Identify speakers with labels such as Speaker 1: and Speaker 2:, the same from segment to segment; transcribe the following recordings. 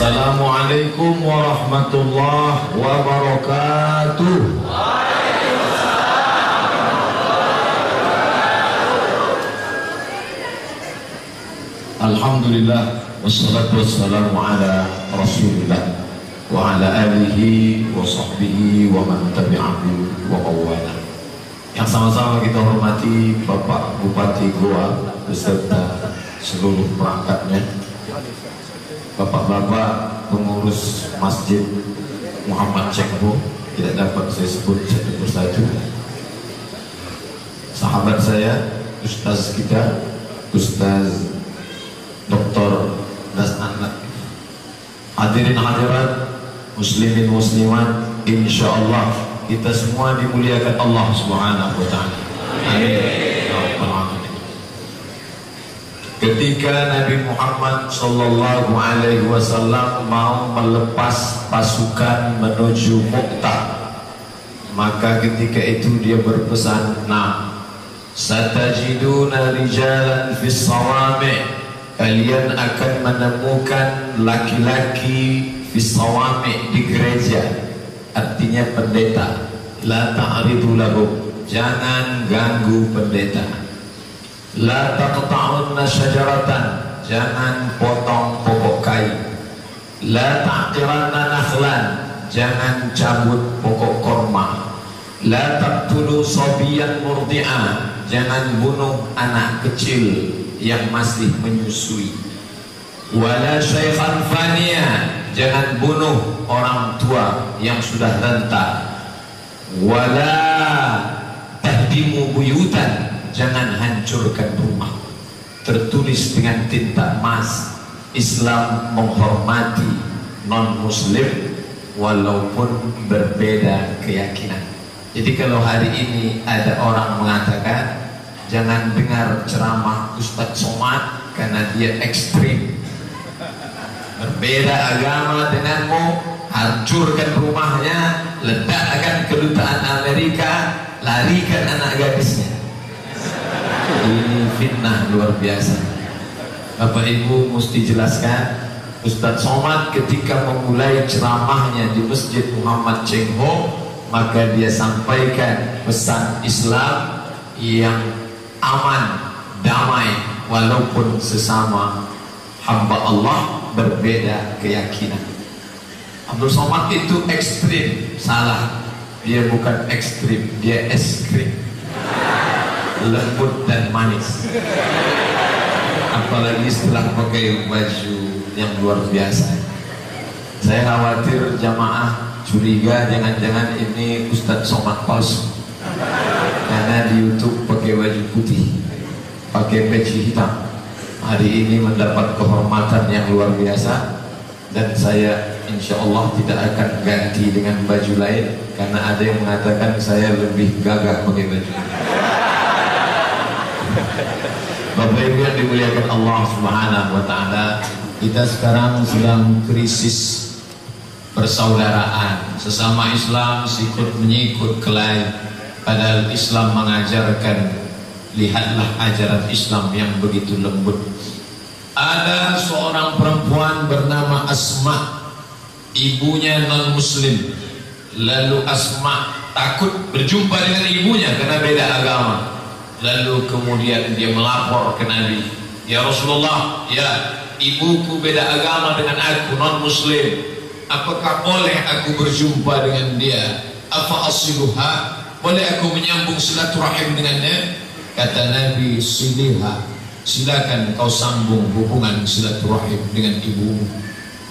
Speaker 1: Assalamualaikum warahmatullahi wabarakatuh. Alhamdulillah wassalatu wassalamu ala Rasulillah wa ala alihi wa sahbihi wa man tabi'ahu wa qawwala. Yang sama-sama kita hormati Bapak Bupati Goa beserta seluruh perangkatnya. Bapak-bapak pengurus Masjid Muhammad Cekbo tidak dapat saya sebut satu persatu. Sahabat saya, Ustaz kita, Ustaz Dr. Anak Hadirin hadirat Muslimin muslimat Insya Allah kita semua dimuliakan Allah Subhanahu wa taala. Amin. Ya. Ketika Nabi Muhammad sallallahu alaihi wasallam mau melepas pasukan menuju Mu'tah maka ketika itu dia berpesan nah satajiduna rijalan fis sawami' kalian akan menemukan laki-laki fisawami di gereja. Artinya pendeta. La ta'ridu lahum. Jangan ganggu pendeta la taqta'unna syajaratan. Jangan potong pokok kayu. La ta'qiranna nakhlan. Jangan cabut pokok korma la taqtulu sabiyan murdi'a. Jangan bunuh anak kecil yang masih menyusui. Wala syaikhan fania jangan bunuh orang tua yang sudah renta. Wala tahdimu buyutan jangan hancurkan rumah tertulis dengan tinta emas Islam menghormati non muslim walaupun berbeda keyakinan jadi kalau hari ini ada orang mengatakan Jangan dengar ceramah Ustadz Somad karena dia ekstrim. Berbeda agama denganmu, hancurkan rumahnya, ledakkan kedutaan Amerika, larikan anak gadisnya. Ini fitnah luar biasa. Bapak Ibu mesti jelaskan Ustadz Somad ketika memulai ceramahnya di Masjid Muhammad Cheng Ho maka dia sampaikan pesan Islam yang aman, damai walaupun sesama hamba Allah berbeda keyakinan. Abdul Somad itu ekstrim, salah. Dia bukan ekstrim, dia es. Lembut dan manis. Apalagi setelah pakai baju yang luar biasa. Saya khawatir jamaah curiga jangan-jangan ini Ustadz Somad palsu karena di YouTube pakai baju putih pakai peci hitam. Hari ini mendapat kehormatan yang luar biasa. Dan saya insya Allah tidak akan ganti dengan baju lain. Karena ada yang mengatakan saya lebih gagah pakai baju Bapak Ibu yang dimuliakan Allah Subhanahu wa taala kita sekarang sedang krisis persaudaraan. Sesama Islam sikut menyikut kelain Padahal Islam mengajarkan Lihatlah ajaran Islam yang begitu lembut. Ada seorang perempuan bernama Asma Ibunya non muslim Lalu Asma takut berjumpa dengan ibunya Karena beda agama Lalu kemudian dia melapor ke Nabi Ya Rasulullah Ya ibuku beda agama dengan aku non muslim Apakah boleh aku berjumpa dengan dia? Apa asiluha boleh aku menyambung silaturahim dengannya? Kata Nabi siliha silakan kau sambung hubungan silaturahim dengan ibumu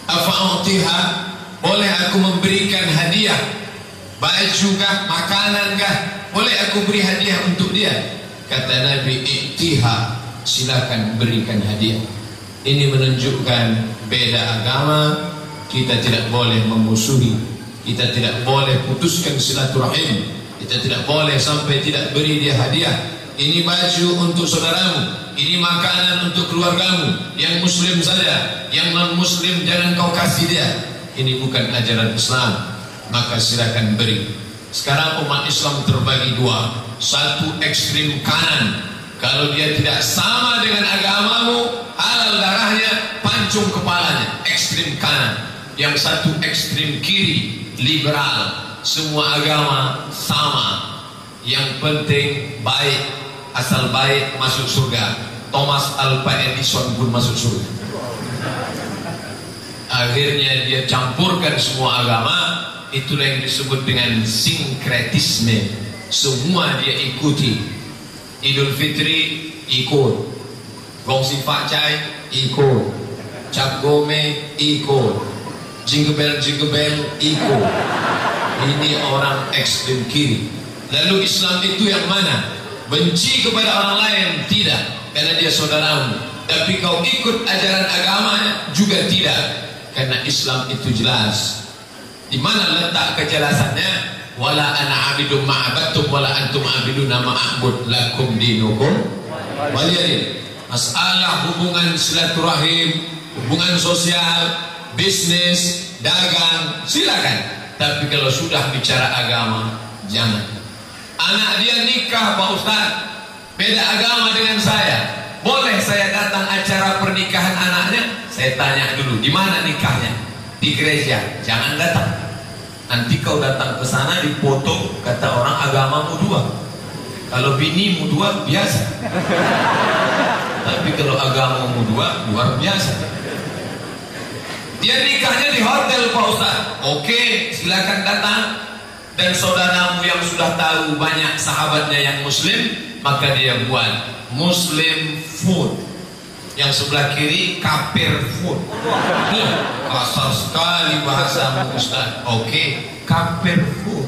Speaker 1: afa'utiha boleh aku memberikan hadiah? Baju kah makanan kah boleh aku beri hadiah untuk dia kata Nabi iktiha silakan berikan hadiah ini menunjukkan beda agama kita tidak boleh memusuhi kita tidak boleh putuskan silaturahim kita tidak boleh sampai tidak beri dia hadiah. Ini baju untuk saudaramu, ini makanan untuk keluargamu. Yang muslim saja, yang non muslim jangan kau kasih dia. Ini bukan ajaran Islam. Maka silakan beri. Sekarang umat Islam terbagi dua. Satu ekstrim kanan. Kalau dia tidak sama dengan agamamu, halal darahnya, pancung kepalanya. Ekstrim kanan. Yang satu ekstrim kiri liberal. Semua agama sama. Yang penting baik asal baik masuk surga. Thomas Alva Edison pun masuk surga. Akhirnya dia campurkan semua agama. Itulah yang disebut dengan sinkretisme semua dia ikuti. Idul Fitri ikut. Gongsi Facai ikut. Cap Gome ikut. Jingle Bell Jingle Bell ikut. Ini orang ekstrem kiri. Lalu Islam itu yang mana? Benci kepada orang lain? Tidak. Karena dia saudaramu. Tapi kau ikut ajaran agamanya juga tidak. Karena Islam itu jelas. Di mana letak kejelasannya wala ana abidum ma'abattum wala antum abiduna ma'abud lakum dinukum waliyadin masalah hubungan silaturahim hubungan sosial bisnis dagang silakan tapi kalau sudah bicara agama, jangan. Anak dia nikah Pak Ustaz, beda agama dengan saya. Boleh saya datang acara pernikahan anaknya? Saya tanya dulu, di mana nikahnya? Di gereja. Jangan datang. Nanti kau datang ke sana dipoto, kata orang agamamu dua. Kalau binimu dua, biasa. Tapi kalau agamamu dua, luar biasa. Dia nikahnya di hotel Pak Ustaz. Oke, silakan datang. Dan saudaramu yang sudah tahu banyak sahabatnya yang muslim, maka dia buat muslim food. Yang sebelah kiri kafir food. Kasar sekali bahasa Ustaz. Oke, kafir food.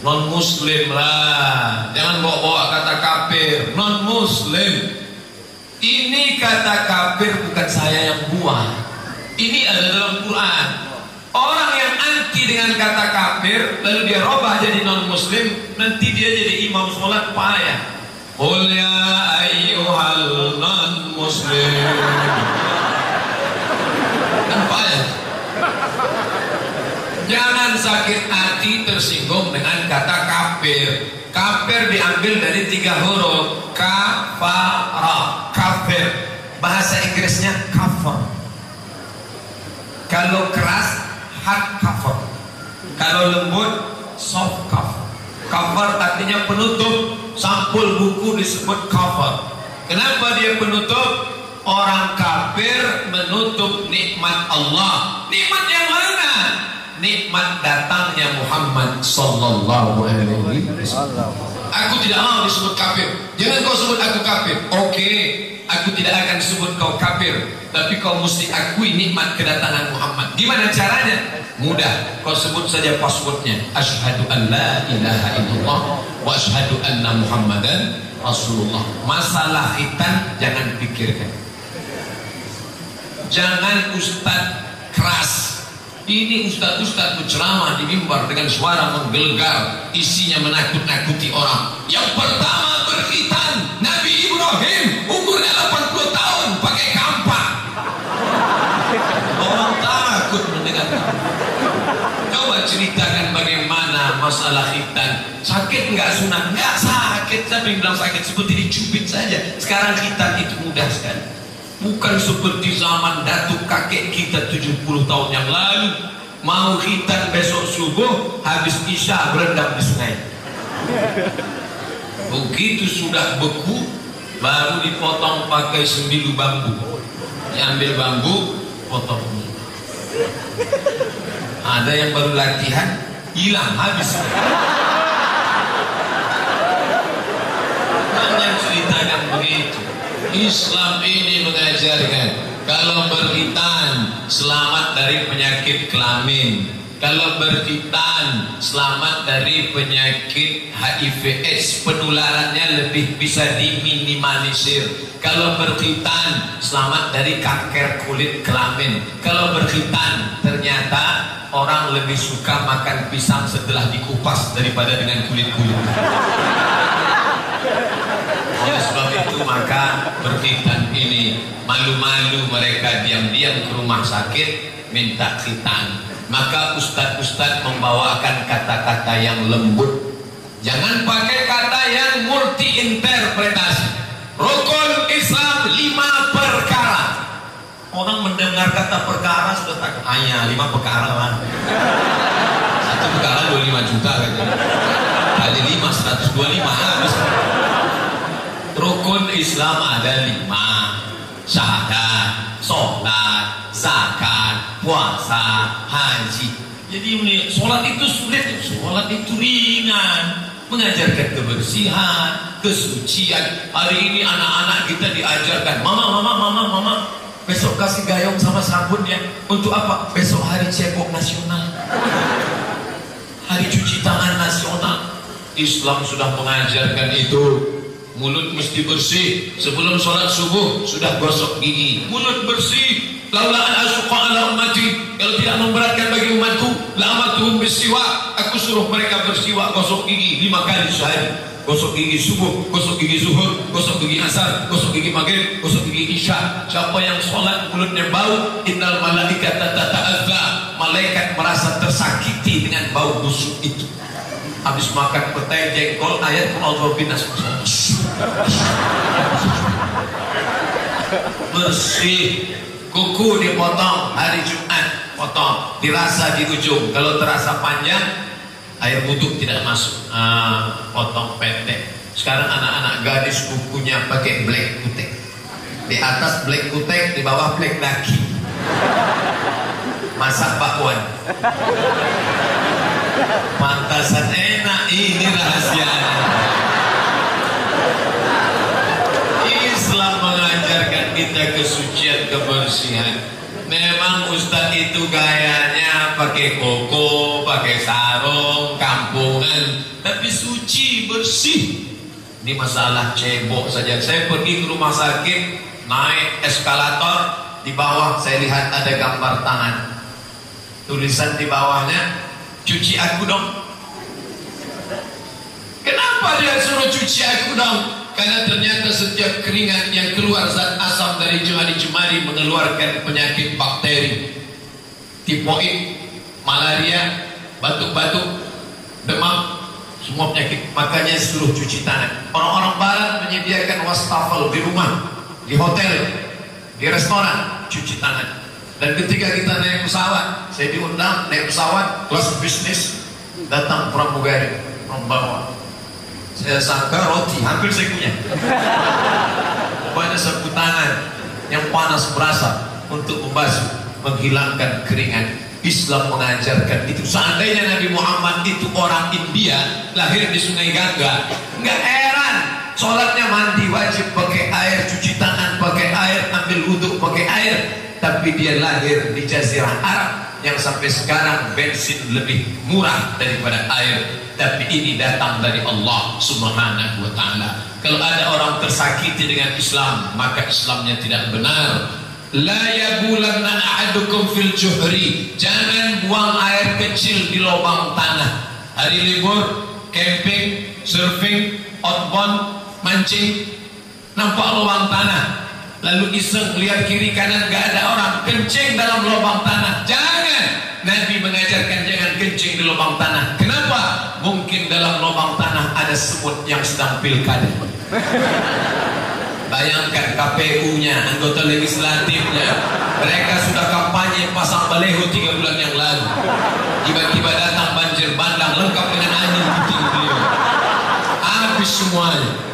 Speaker 1: Non muslim lah. Jangan bawa-bawa kata kafir. Non muslim. Ini kata kafir bukan saya yang buat. Ini ada dalam Quran. Orang yang anti dengan kata kafir lalu dia robah jadi non muslim, nanti dia jadi imam sholat payah. Qul ya ayyuhal non muslim. Kan payah. Jangan sakit hati tersinggung dengan kata kafir. Kafir diambil dari tiga huruf kafara kafir bahasa Inggrisnya kafir kalau keras hard cover kalau lembut soft cover cover artinya penutup sampul buku disebut cover kenapa dia penutup orang kafir menutup nikmat Allah nikmat yang mana nikmat datangnya Muhammad sallallahu alaihi wasallam. Aku tidak mau disebut kafir. Jangan kau sebut aku kafir. Oke, okay, aku tidak akan sebut kau kafir, tapi kau mesti akui nikmat kedatangan Muhammad. Gimana caranya? Mudah. Kau sebut saja passwordnya. Ashhadu an la ilaha illallah wa ashhadu anna Muhammadan Rasulullah. Masalah khitan jangan pikirkan. Jangan ustaz keras ini ustaz-ustaz berceramah di mimbar dengan suara menggelegar, isinya menakut-nakuti orang. Yang pertama berkhitan, Nabi Ibrahim umurnya 80 tahun pakai kampak. Orang takut mendengar. Coba ceritakan bagaimana masalah khitan. Sakit enggak sunat? Enggak sakit. Tapi bilang sakit seperti dicubit saja. Sekarang khitan itu mudah sekali. Bukan seperti zaman datuk kakek kita 70 tahun yang lalu Mau khitan besok subuh Habis isya berendam di sungai Begitu sudah beku Baru dipotong pakai sembilu bambu. Diambil bambu Potong. Ada yang baru latihan Hilang habis. Jangan ceritakan begitu. Islam ini mengajarkan kalau berkhitan selamat dari penyakit kelamin kalau berkhitan selamat dari penyakit HIV AIDS penularannya lebih bisa diminimalisir. Kalau berkhitan selamat dari kanker kulit kelamin. Kalau berkhitan ternyata orang lebih suka makan pisang setelah dikupas daripada dengan kulit-kulit oleh sebab itu maka berkhitan ini malu-malu mereka diam-diam ke rumah sakit minta khitan. Maka ustadz-ustadz membawakan kata-kata yang lembut. Jangan pakai kata yang multi interpretasi. Rukun Islam lima perkara. Orang mendengar kata perkara sudah tak hanya lima perkara lah. Satu perkara 25 juta gitu. Kali lima 125 habis. Rukun Islam ada lima. Syahadat, sholat, zakat, puasa, haji. Jadi ini sholat itu sulit, sholat itu ringan mengajarkan kebersihan, kesucian. Hari ini anak-anak kita diajarkan, mama, mama, mama, mama, besok kasih gayung sama sabun ya. Untuk apa? Besok hari cebok nasional. Hari cuci tangan nasional. Islam sudah mengajarkan itu. Mulut mesti bersih. Sebelum sholat subuh sudah gosok gigi. Mulut bersih. Laula an asuqa ala ummati. Kalau tidak memberatkan bagi umatku, la amatuhum bisiwak. Aku suruh mereka bersiwak gosok gigi lima kali sehari gosok gigi subuh, gosok gigi zuhur, gosok gigi asar, gosok gigi maghrib, gosok gigi isya. Siapa yang sholat mulutnya bau, innal malaikat tata'adza. Malaikat merasa tersakiti dengan bau busuk itu. Habis makan petai jengkol, ayat Allah binas. Bersih. Kuku dipotong hari Jumat, potong. Dirasa di ujung. Kalau terasa panjang, air wudhu tidak masuk. Ah, potong pendek. Sekarang anak-anak gadis kukunya pakai black kutek. Di atas black kutek di bawah black daki masak bakwan. Pantasan enak ini rahasianya Islam kita kesucian kebersihan Memang Ustadz itu gayanya pakai koko, pakai sarung, kampungan, tapi suci, bersih. Ini masalah cebok saja. Saya pergi ke rumah sakit, naik eskalator, di bawah saya lihat ada gambar tangan. Tulisan di bawahnya, cuci aku dong. Kenapa dia suruh cuci aku dong? Karena ternyata setiap keringat yang keluar zat asam dari jemari-jemari mengeluarkan penyakit bakteri, tipoid, malaria, batuk-batuk, demam, semua penyakit. Makanya seluruh cuci tangan. Orang-orang barat menyediakan wastafel di rumah, di hotel, di restoran, cuci tangan. Dan ketika kita naik pesawat, saya diundang naik pesawat kelas bisnis, datang pramugari membawa saya sangka roti, hampir saya punya. Banyak sapu tangan yang panas berasa untuk membasuh, menghilangkan keringat. Islam mengajarkan itu. Seandainya Nabi Muhammad itu orang India, lahir di Sungai Gangga, nggak heran. Sholatnya mandi wajib pakai air, cuci tangan pakai air, ambil wudhu pakai. Tapi dia lahir di Jazirah Arab yang sampai sekarang bensin lebih murah daripada air. Tapi ini datang dari Allah subhanahu wa ta'ala. Kalau ada orang tersakiti dengan Islam maka Islamnya tidak benar. La yabulanna ahadukum fil juhri. Jangan buang air kecil di lubang tanah. Hari libur camping surfing outbound mancing. Nampak lubang tanah lalu iseng lihat kiri kanan gak ada orang. Kencing dalam lubang tanah. Jangan. Nabi mengajarkan jangan kencing di lubang tanah. Kenapa? Mungkin dalam lubang tanah ada semut yang sedang pilkada. Bayangkan KPU-nya anggota legislatifnya. Mereka sudah kampanye pasang baleho tiga bulan yang lalu. Tiba-tiba datang banjir bandang lengkap dengan angin habis semuanya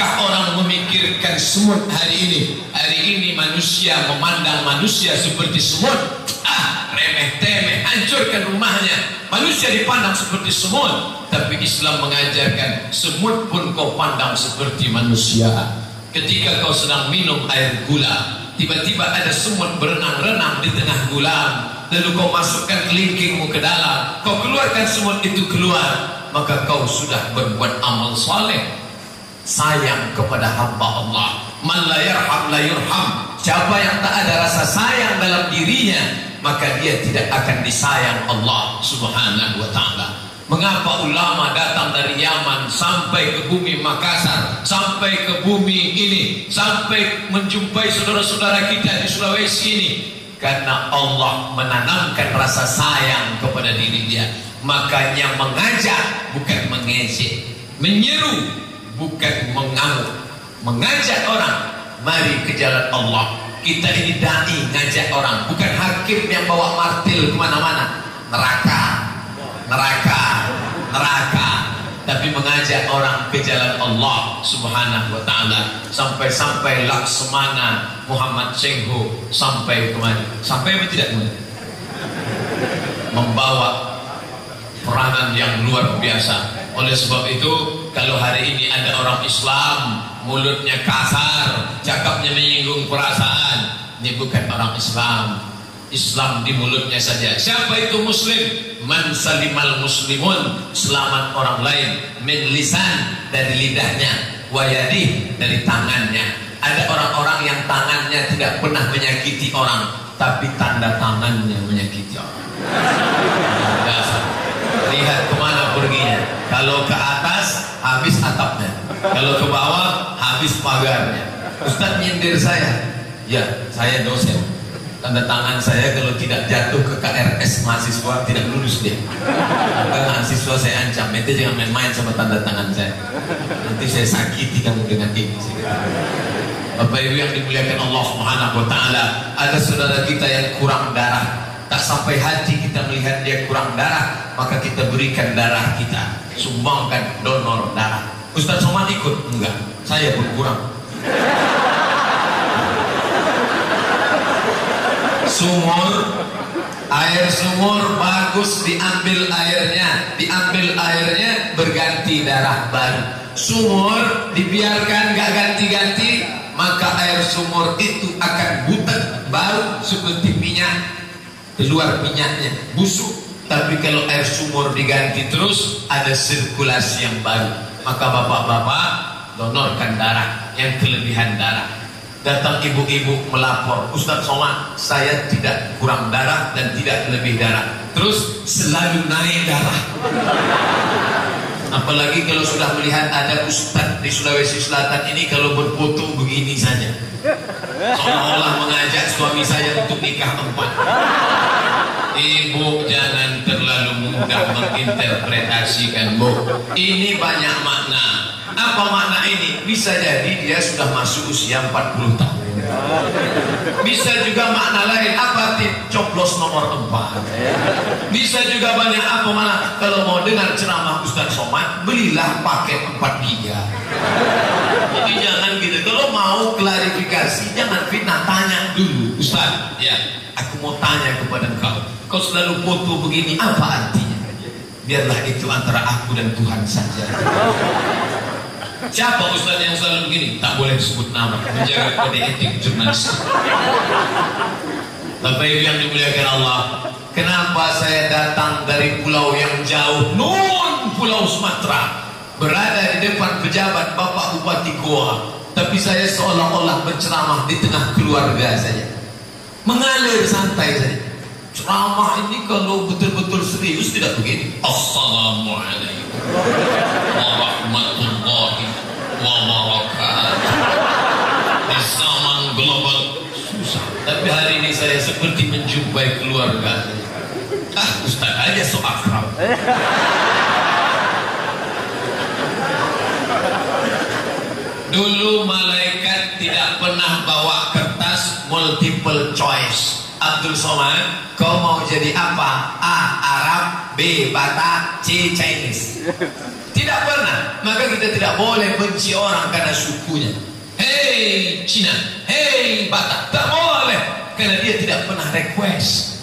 Speaker 1: Adakah orang memikirkan semut hari ini? Hari ini manusia memandang manusia seperti semut. Ah, remeh temeh, hancurkan rumahnya. Manusia dipandang seperti semut, tapi Islam mengajarkan semut pun kau pandang seperti manusia. Ketika kau sedang minum air gula, tiba-tiba ada semut berenang-renang di tengah gula. Lalu kau masukkan kelingkingmu ke dalam, kau keluarkan semut itu keluar, maka kau sudah berbuat amal soleh sayang kepada hamba Allah. Man la yarham la yurham. Siapa yang tak ada rasa sayang dalam dirinya, maka dia tidak akan disayang Allah Subhanahu wa taala. Mengapa ulama datang dari Yaman sampai ke bumi Makassar, sampai ke bumi ini, sampai menjumpai saudara-saudara kita di Sulawesi ini? Karena Allah menanamkan rasa sayang kepada diri dia. Makanya mengajak bukan mengejek, menyeru bukan mengamuk mengajak orang mari ke jalan Allah. Kita ini dai ngajak orang bukan hakim yang bawa martil ke mana-mana. Neraka neraka neraka. Tapi mengajak orang ke jalan Allah subhanahu wa ta'ala. Sampai-sampai Laksamana Muhammad Cengho sampai ke mana? Sampai apa tidak ke mana? Membawa peranan yang luar biasa oleh sebab itu kalau hari ini ada orang Islam mulutnya kasar cakapnya menyinggung perasaan ini bukan orang Islam. Islam di mulutnya saja. Siapa itu muslim? Man salimal muslimun selamat orang lain. Min lisan dari lidahnya. Wayadi dari tangannya. Ada orang-orang yang tangannya tidak pernah menyakiti orang tapi tanda tangannya menyakiti orang. Lihat ke mana kalau ke atas habis atapnya. Kalau ke bawah habis pagarnya. Ustaz nyindir saya. Ya saya dosen. Tanda tangan saya kalau tidak jatuh ke KRS mahasiswa tidak lulus dia. Maka mahasiswa saya ancam. Itu jangan main-main sama tanda tangan saya. Nanti saya sakiti kamu dengan ini. Bapak Ibu yang dimuliakan Allah Subhanahu wa taala ada saudara kita yang kurang darah. Tak sampai hati kita melihat dia kurang darah maka kita berikan darah kita sumbangkan donor darah. Ustaz Somad ikut? enggak. Saya pun kurang. Sumur air sumur bagus diambil airnya. Diambil airnya berganti darah baru. Sumur dibiarkan gak ganti-ganti maka air sumur itu akan butek. Baru seperti minyak keluar minyaknya. Busuk tapi kalau air sumur diganti terus ada sirkulasi yang baru. Maka bapak-bapak donorkan darah yang kelebihan darah. Datang ibu-ibu melapor Ustaz Somad saya tidak kurang darah dan tidak lebih darah. Terus selalu naik darah. Apalagi kalau sudah melihat ada Ustaz di Sulawesi Selatan ini kalau berfoto begini saja. Seolah-olah mengajak suami saya untuk nikah empat ibu jangan terlalu mudah menginterpretasikan bu ini banyak makna. Apa makna ini? Bisa jadi dia sudah masuk usia 40 tahun. Bisa juga makna lain. Apa tip coblos nomor 4 bisa juga banyak apa mana kalau mau dengar ceramah Ustaz Somad belilah paket 4 giga jadi jangan gitu. Kalau mau klarifikasi jangan fitnah. Tanya dulu Ustaz ya aku mau tanya kepada engkau kau selalu foto begini apa artinya biarlah itu antara aku dan Tuhan saja Siapa Ustaz yang selalu begini? Tak boleh disebut nama, menjaga kode etik jurnalis. Bapak Ibu yang dimuliakan Allah, kenapa saya datang dari pulau yang jauh, nun pulau Sumatera, berada di depan pejabat Bapak Bupati Goa, tapi saya seolah-olah berceramah di tengah keluarga saja. Mengalir santai saja. Ceramah ini kalau betul-betul serius tidak begini. Assalamualaikum warahmatullahi wabarakatuh. Di zaman global susah. Tapi hari ini saya seperti menjumpai keluarga. Ah, Ustaz aja so akrab. Dulu malaikat tidak pernah bawa kertas multiple choice. Abdul Somad, kau mau jadi apa? A. Arab, B. Batak, C. Chinese. Tidak pernah. Maka kita tidak boleh benci orang karena sukunya. Hei Cina, hei Batak, tak boleh. Karena dia tidak pernah request.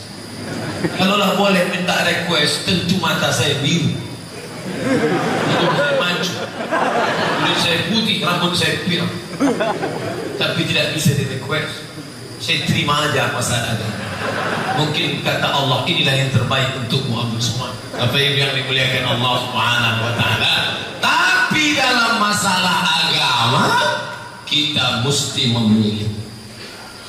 Speaker 1: Kalaulah boleh minta request, tentu mata saya biru. Hidup saya maju. Kulit saya putih, rambut saya pirang. Tapi tidak bisa di request. Saya terima aja apa ada. Mungkin kata Allah inilah yang terbaik untukmu Abdul Somad. Apa yang dimuliakan Allah Subhanahu wa taala. Tapi dalam masalah agama kita mesti memilih.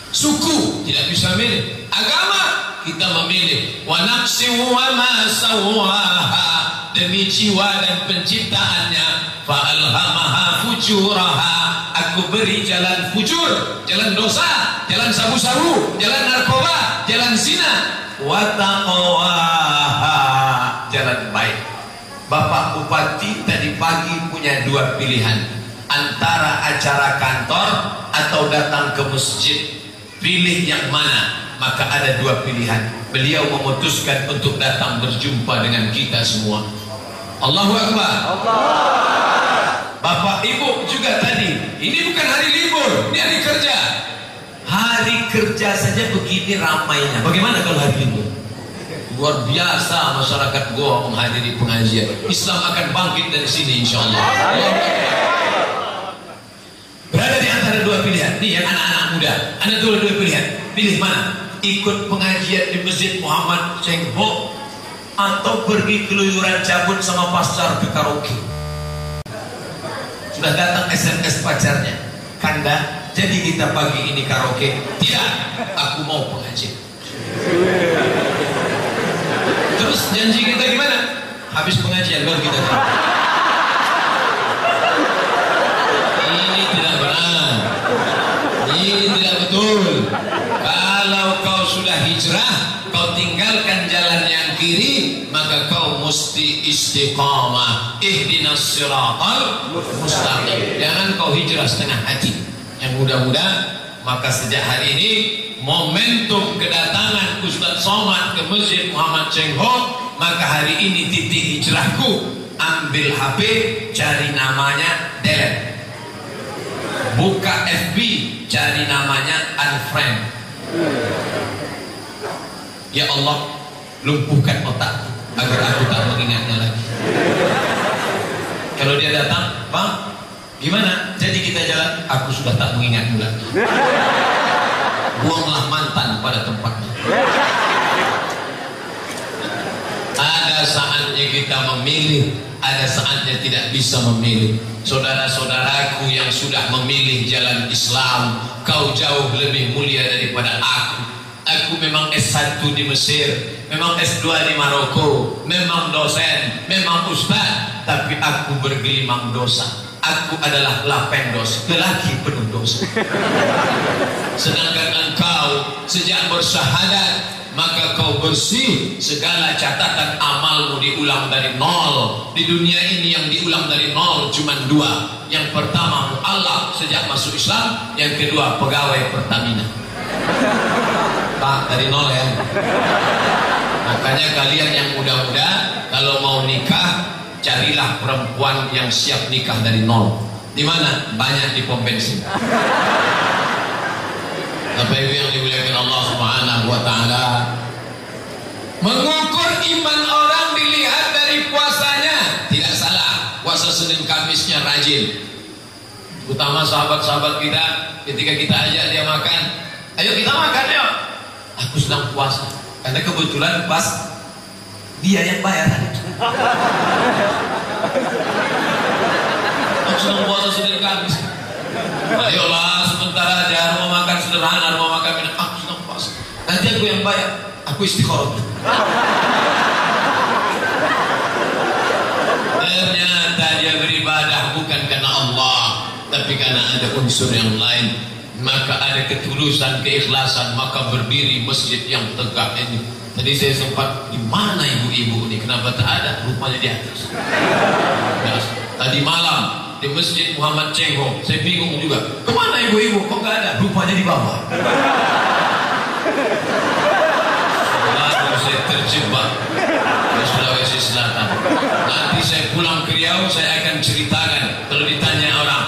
Speaker 1: Suku tidak bisa milih. Agama kita memilih. Wa nafsi wa ma sawaha demi jiwa dan penciptaannya fa alhamaha fujuraha. Aku beri jalan fujur jalan dosa jalan sabu-sabu jalan narkoba jalan zina. Wa taqwaha. Jalan baik. Bapak Bupati tadi pagi punya dua pilihan. Antara acara kantor atau datang ke masjid. Pilih yang mana maka ada dua pilihan. Beliau memutuskan untuk datang berjumpa dengan kita semua. Allahu Akbar. Allah Bapak Ibu juga tadi ini bukan hari libur ini hari kerja. Hari kerja saja begini ramainya. Bagaimana kalau hari libur? Luar biasa masyarakat Goa menghadiri pengajian. Islam akan bangkit dari sini insya Allah berada di antara dua pilihan. Nih yang anak-anak muda. Ada dua dua pilihan. Pilih mana ikut pengajian di Masjid Muhammad Cheng Ho atau pergi keluyuran cabut sama pasar ke karaoke sudah datang SMS pacarnya. Kanda jadi kita pagi ini karaoke. Tidak aku mau pengajian. Terus janji kita gimana? Habis pengajian baru kita jalan ini tidak benar. Ini tidak betul. Kalau sudah hijrah kau tinggalkan jalan yang kiri maka kau mesti istiqamah. Ihdinas siratal mustaqim. Jangan kau hijrah setengah hati. Yang mudah-mudahan maka sejak hari ini momentum kedatangan Ustaz Somad ke Masjid Muhammad Cheng Ho maka hari ini titik hijrahku. Ambil HP cari namanya delete buka FB cari namanya unfriend ya Allah lumpuhkan otak agar aku tak mengingatnya lagi. Kalau dia datang bang gimana? Jadi kita jalan? Aku sudah tak mengingatmu lagi. Buanglah mantan pada tempatnya ada saatnya kita memilih ada saatnya tidak bisa memilih. Saudara-saudaraku yang sudah memilih jalan Islam kau jauh lebih mulia daripada aku. Aku memang S1 di Mesir memang S2 di Maroko memang dosen memang ustaz tapi aku bergelimang dosa. Aku adalah lapendos lelaki penuh dosa. Sedangkan engkau sejak bersyahadat maka kau bersih segala catatan amalmu diulang dari nol. Di dunia ini yang diulang dari nol cuma dua. Yang pertama Allah sejak masuk Islam. Yang kedua pegawai Pertamina. Pak dari nol ya. Makanya kalian yang muda-muda kalau mau nikah carilah perempuan yang siap nikah dari nol. Di mana? Banyak di pom bensin Bapak Ibu yang dimuliakan Allah Subhanahu wa taala. Mengukur iman orang dilihat dari puasanya. Tidak salah. Puasa Senin Kamisnya rajin. Utama sahabat-sahabat kita ketika kita ajak dia makan, ayo kita makan ya. Aku sedang puasa. Karena kebetulan pas dia yang bayar. Aku sedang puasa Senin Kamis. Ayolah sederhana, mau makan minum. Aku sedang puasa. Nanti aku yang bayar. Aku istiqoroh. Ternyata dia beribadah bukan karena Allah, tapi karena ada unsur yang lain. Maka ada ketulusan, keikhlasan, maka berdiri masjid yang tegak ini. Tadi saya sempat di mana ibu-ibu ini? Kenapa tak ada? Rupanya di atas. Tadi malam di masjid Muhammad Cengho, saya bingung juga. Ke mana ibu-ibu? Kok nggak ada? Rupanya di bawah. Lalu saya terjebak di Sulawesi Selatan. Nanti saya pulang ke Riau, saya akan ceritakan. Kalau ditanya orang,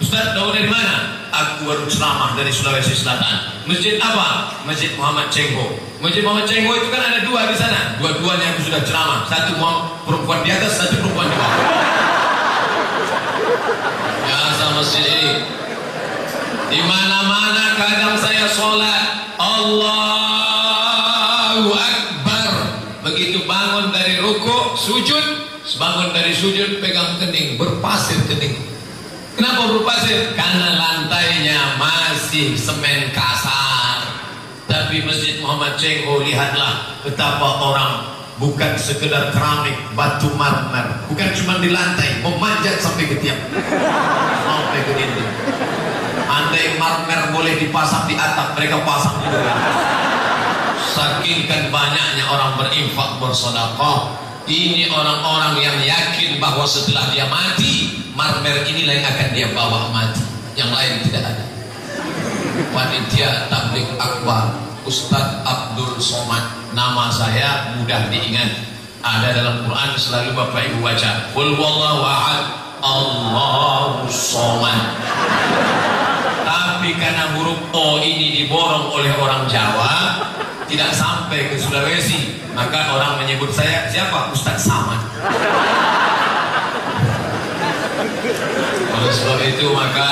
Speaker 1: Ustaz, tahu dari mana? Aku baru ceramah dari Sulawesi Selatan. Masjid apa? Masjid Muhammad Cengho. Masjid Muhammad Cengho itu kan ada dua di sana. Dua-duanya aku sudah ceramah. Satu perempuan di atas, satu perempuan di bawah. Ya sama masjid ini. Di mana-mana kadang saya sholat, Allahu Akbar. Begitu bangun dari ruku, sujud, bangun dari sujud pegang kening, berpasir kening. Kenapa berpasir? Karena lantainya masih semen kasar. Tapi Masjid Muhammad Cengho lihatlah betapa orang bukan sekedar keramik, batu marmer, bukan cuma di lantai, memanjat sampai ke tiang, sampai ke dinding. Andai marmer boleh dipasang di atap, mereka pasang di bawah. Saking banyaknya orang berinfak bersedekah, ini orang-orang yang yakin bahwa setelah dia mati, marmer inilah yang akan dia bawa mati. Yang lain tidak ada. Panitia Tablik Akbar Ustadz Abdul Somad. Nama saya mudah diingat. Ada dalam Quran selalu Bapak Ibu baca Qul wallahu ahad Allahu somad. Tapi karena huruf O ini diborong oleh orang Jawa Tidak sampai ke Sulawesi Maka orang menyebut saya Siapa? Ustadz Samad. Oleh sebab itu maka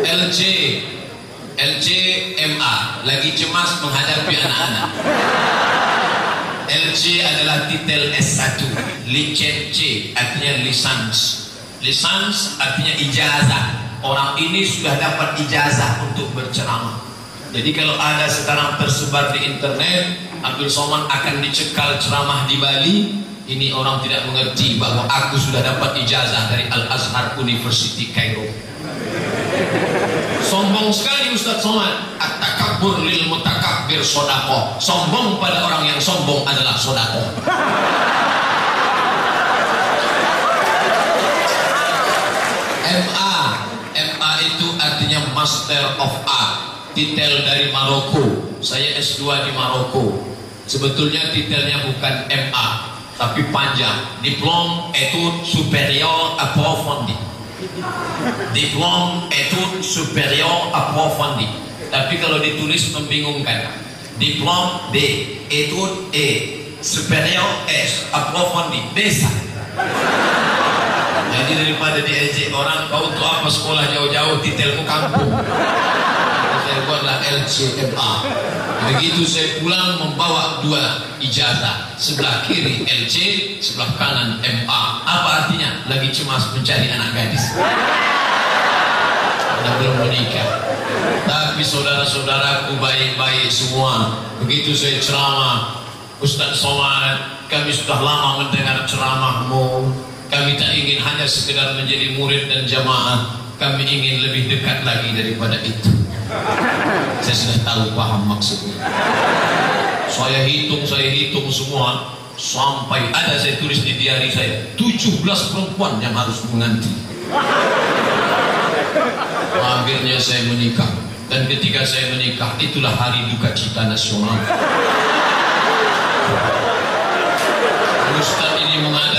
Speaker 1: LC LC MA lagi cemas menghadapi anak-anak. LC adalah titel S1, licen C artinya lisans. Lisans artinya ijazah. Orang ini sudah dapat ijazah untuk berceramah. Jadi kalau ada sekarang tersebar di internet, Abdul Somad akan dicekal ceramah di Bali, ini orang tidak mengerti bahwa aku sudah dapat ijazah dari Al-Azhar University Cairo. Sombong sekali Ustaz Somad. At-takabbur lil mutakabbir sodako. Sombong pada orang yang sombong adalah sodako. MA MA itu artinya Master of Art titel dari Maroko saya S2 di Maroko sebetulnya titelnya bukan MA tapi panjang diplom etude superior approfondi diplom etude superior approfondi tapi kalau ditulis membingungkan diplom D etude E. Superior S approfondi desa. Jadi daripada diejek orang kau untuk apa sekolah jauh-jauh titelmu kampung buatlah LCMA begitu saya pulang membawa dua ijazah. Sebelah kiri LC sebelah kanan MA apa artinya? Lagi cemas mencari anak gadis. Anda belum menikah. Tapi saudara-saudaraku baik-baik semua. Begitu saya ceramah Ustaz Somad kami sudah lama mendengar ceramahmu. Kami tak ingin hanya sekedar menjadi murid dan jamaah kami ingin lebih dekat lagi daripada itu. Saya sudah tahu paham maksudnya. Saya hitung saya hitung semua. Sampai ada saya tulis di diari saya 17 perempuan yang harus mengantri akhirnya saya menikah. Dan ketika saya menikah itulah hari duka cita nasional. Ustaz ini mengada-ngada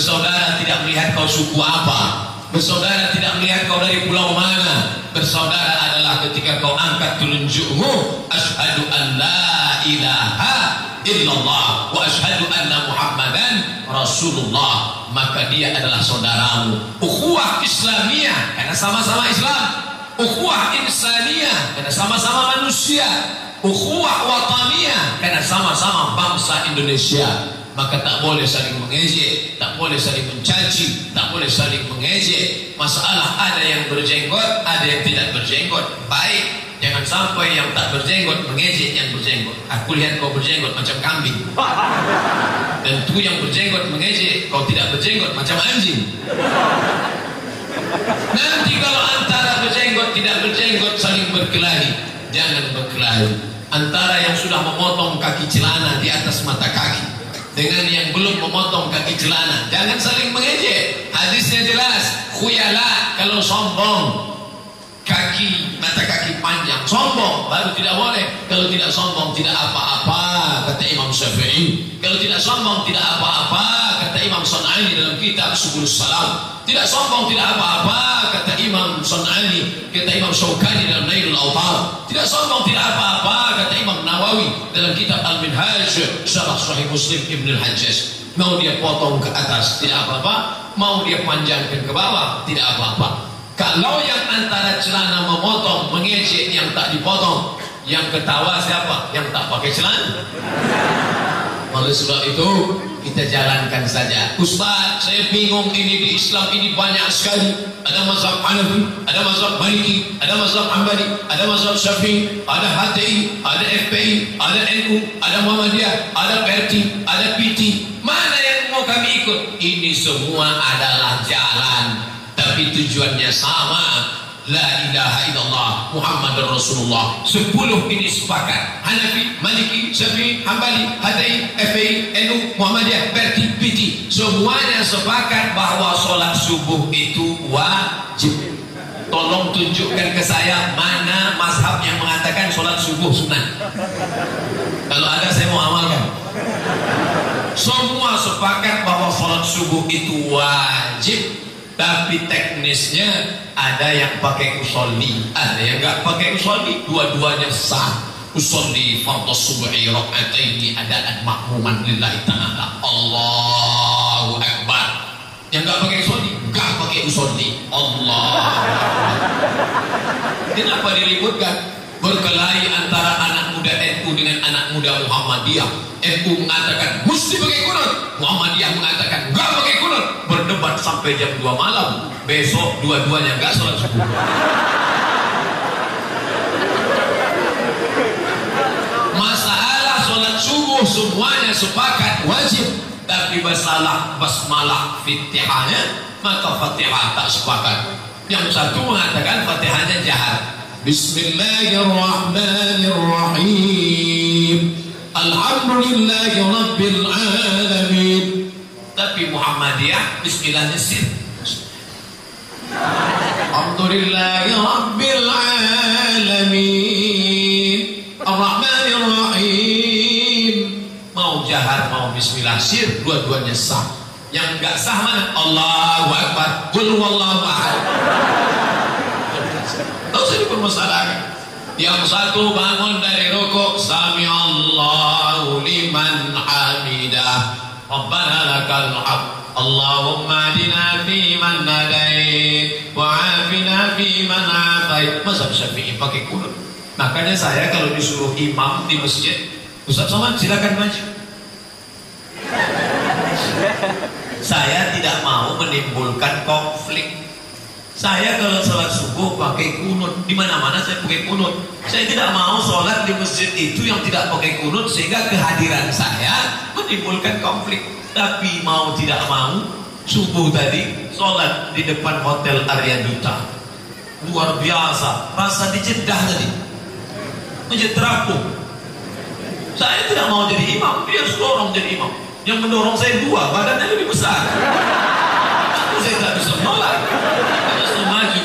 Speaker 1: bersaudara tidak melihat kau suku apa. Bersaudara tidak melihat kau dari pulau mana. Bersaudara adalah ketika kau angkat telunjukmu asyhadu an la ilaha illallah wa asyhadu anna muhammadan rasulullah. Maka dia adalah saudaramu. Ukhuwah islamiyah. Karena sama-sama Islam ukhuwah insaniyah karena sama-sama manusia. Ukhuwah wataniyah karena sama-sama bangsa Indonesia. Maka tak boleh saling mengejek tak boleh saling mencaci tak boleh saling mengejek. Masalah ada yang berjenggot ada yang tidak berjenggot. Baik jangan sampai yang tak berjenggot mengejek yang berjenggot. Aku lihat kau berjenggot macam kambing. Dan tu yang berjenggot mengejek kau tidak berjenggot macam anjing. Nanti kalau antara berjenggot tidak berjenggot saling berkelahi, jangan berkelahi. Antara yang sudah memotong kaki celana di atas mata kaki dengan yang belum memotong kaki celana, jangan saling mengejek. Hadisnya jelas, khuyala kalau sombong kaki mata kaki panjang sombong baru tidak boleh. Kalau tidak sombong tidak apa-apa kata Imam Syafi'i. Kalau tidak sombong tidak apa-apa kata Imam Sun'ani dalam kitab Subul Salam. Tidak sombong tidak apa-apa kata Imam Sun'ani kata Imam Syaukani dalam Nailul Autar. Tidak sombong tidak apa-apa kata Imam Nawawi dalam kitab Al-Minhaj Syarah Sahih Muslim Ibn Al-Hajjaj mau dia potong ke atas tidak apa-apa. Mau dia panjangkan ke bawah tidak apa-apa. Kalau yang antara celana memotong, mengejek yang tak dipotong, yang ketawa siapa? Yang tak pakai celana. Oleh sebab itu, kita jalankan saja. Ustaz, saya bingung ini di Islam ini banyak sekali. Ada mazhab Hanafi, ada mazhab Maliki, ada mazhab Hambali, ada mazhab Syafi'i, ada HTI, ada FPI, ada NU, ada Muhammadiyah, ada PRT, ada PT. Mana yang mau kami ikut? Ini semua adalah jalan tapi tujuannya sama La ilaha illallah Muhammad Rasulullah. Sepuluh ini sepakat. Hanafi, Maliki, Syafi'i, Hambali, Hadai, FAI, NU, Muhammadiyah, Berti, PT Semuanya sepakat bahawa solat subuh itu wajib. Tolong tunjukkan ke saya mana mazhab yang mengatakan solat subuh sunnah Kalau ada saya mau amalkan. Semua sepakat bahawa solat subuh itu wajib tapi teknisnya ada yang pakai usolli. Ada yang nggak pakai usolli. Dua-duanya sah. Usolli fardhu subhi rakaataini ada makmuman lillahi ta'ala. Allahu akbar. Yang nggak pakai usolli? Nggak pakai usolli. Allah. Kenapa diributkan berkelahi antara anak muda NU dengan anak muda Muhammadiyah. NU mengatakan mesti pakai kunut. Muhammadiyah mengatakan nggak pakai kunut. Berdebat sampai jam 2 malam. Besok dua-duanya nggak sholat subuh. Masalah sholat subuh semuanya sepakat wajib. Tapi masalah basmalah fitihahnya maka fatihah tak sepakat. Yang satu mengatakan fatihahnya jahat Bismillahirrahmanirrahim. Alhamdulillahi Rabbil Alamin Tapi Muhammadiyah Bismillahnya sir Alhamdulillahi Rabbil Alamin Ar-Rahmanirrahim. Mau jahar mau Bismillah sir Dua-duanya sah. Yang enggak sah mana? Allahu Akbar. Qul Wallahu Ahad Tak usah dipermasalahkan? Yang satu bangun dari rukuk Sami Allahu liman hamidah. Rabbana lakal hamd. Allahumma adina fi man nadait wa afina fi man afait. Masa syafi'i pakai kunut makanya saya kalau disuruh imam di masjid Ustaz Somad silakan maju. Saya tidak mau menimbulkan konflik saya kalau sholat subuh pakai kunut, di mana-mana saya pakai kunut. Saya tidak mau sholat di masjid itu yang tidak pakai kunut sehingga kehadiran saya menimbulkan konflik. Tapi mau tidak mau, subuh tadi sholat di depan hotel Arya Duta. Luar biasa, rasa dijedah tadi. Masjid terapung. Saya tidak mau jadi imam, dia dorong jadi imam. Yang mendorong saya dua, badannya lebih besar. Aku saya tidak bisa menolak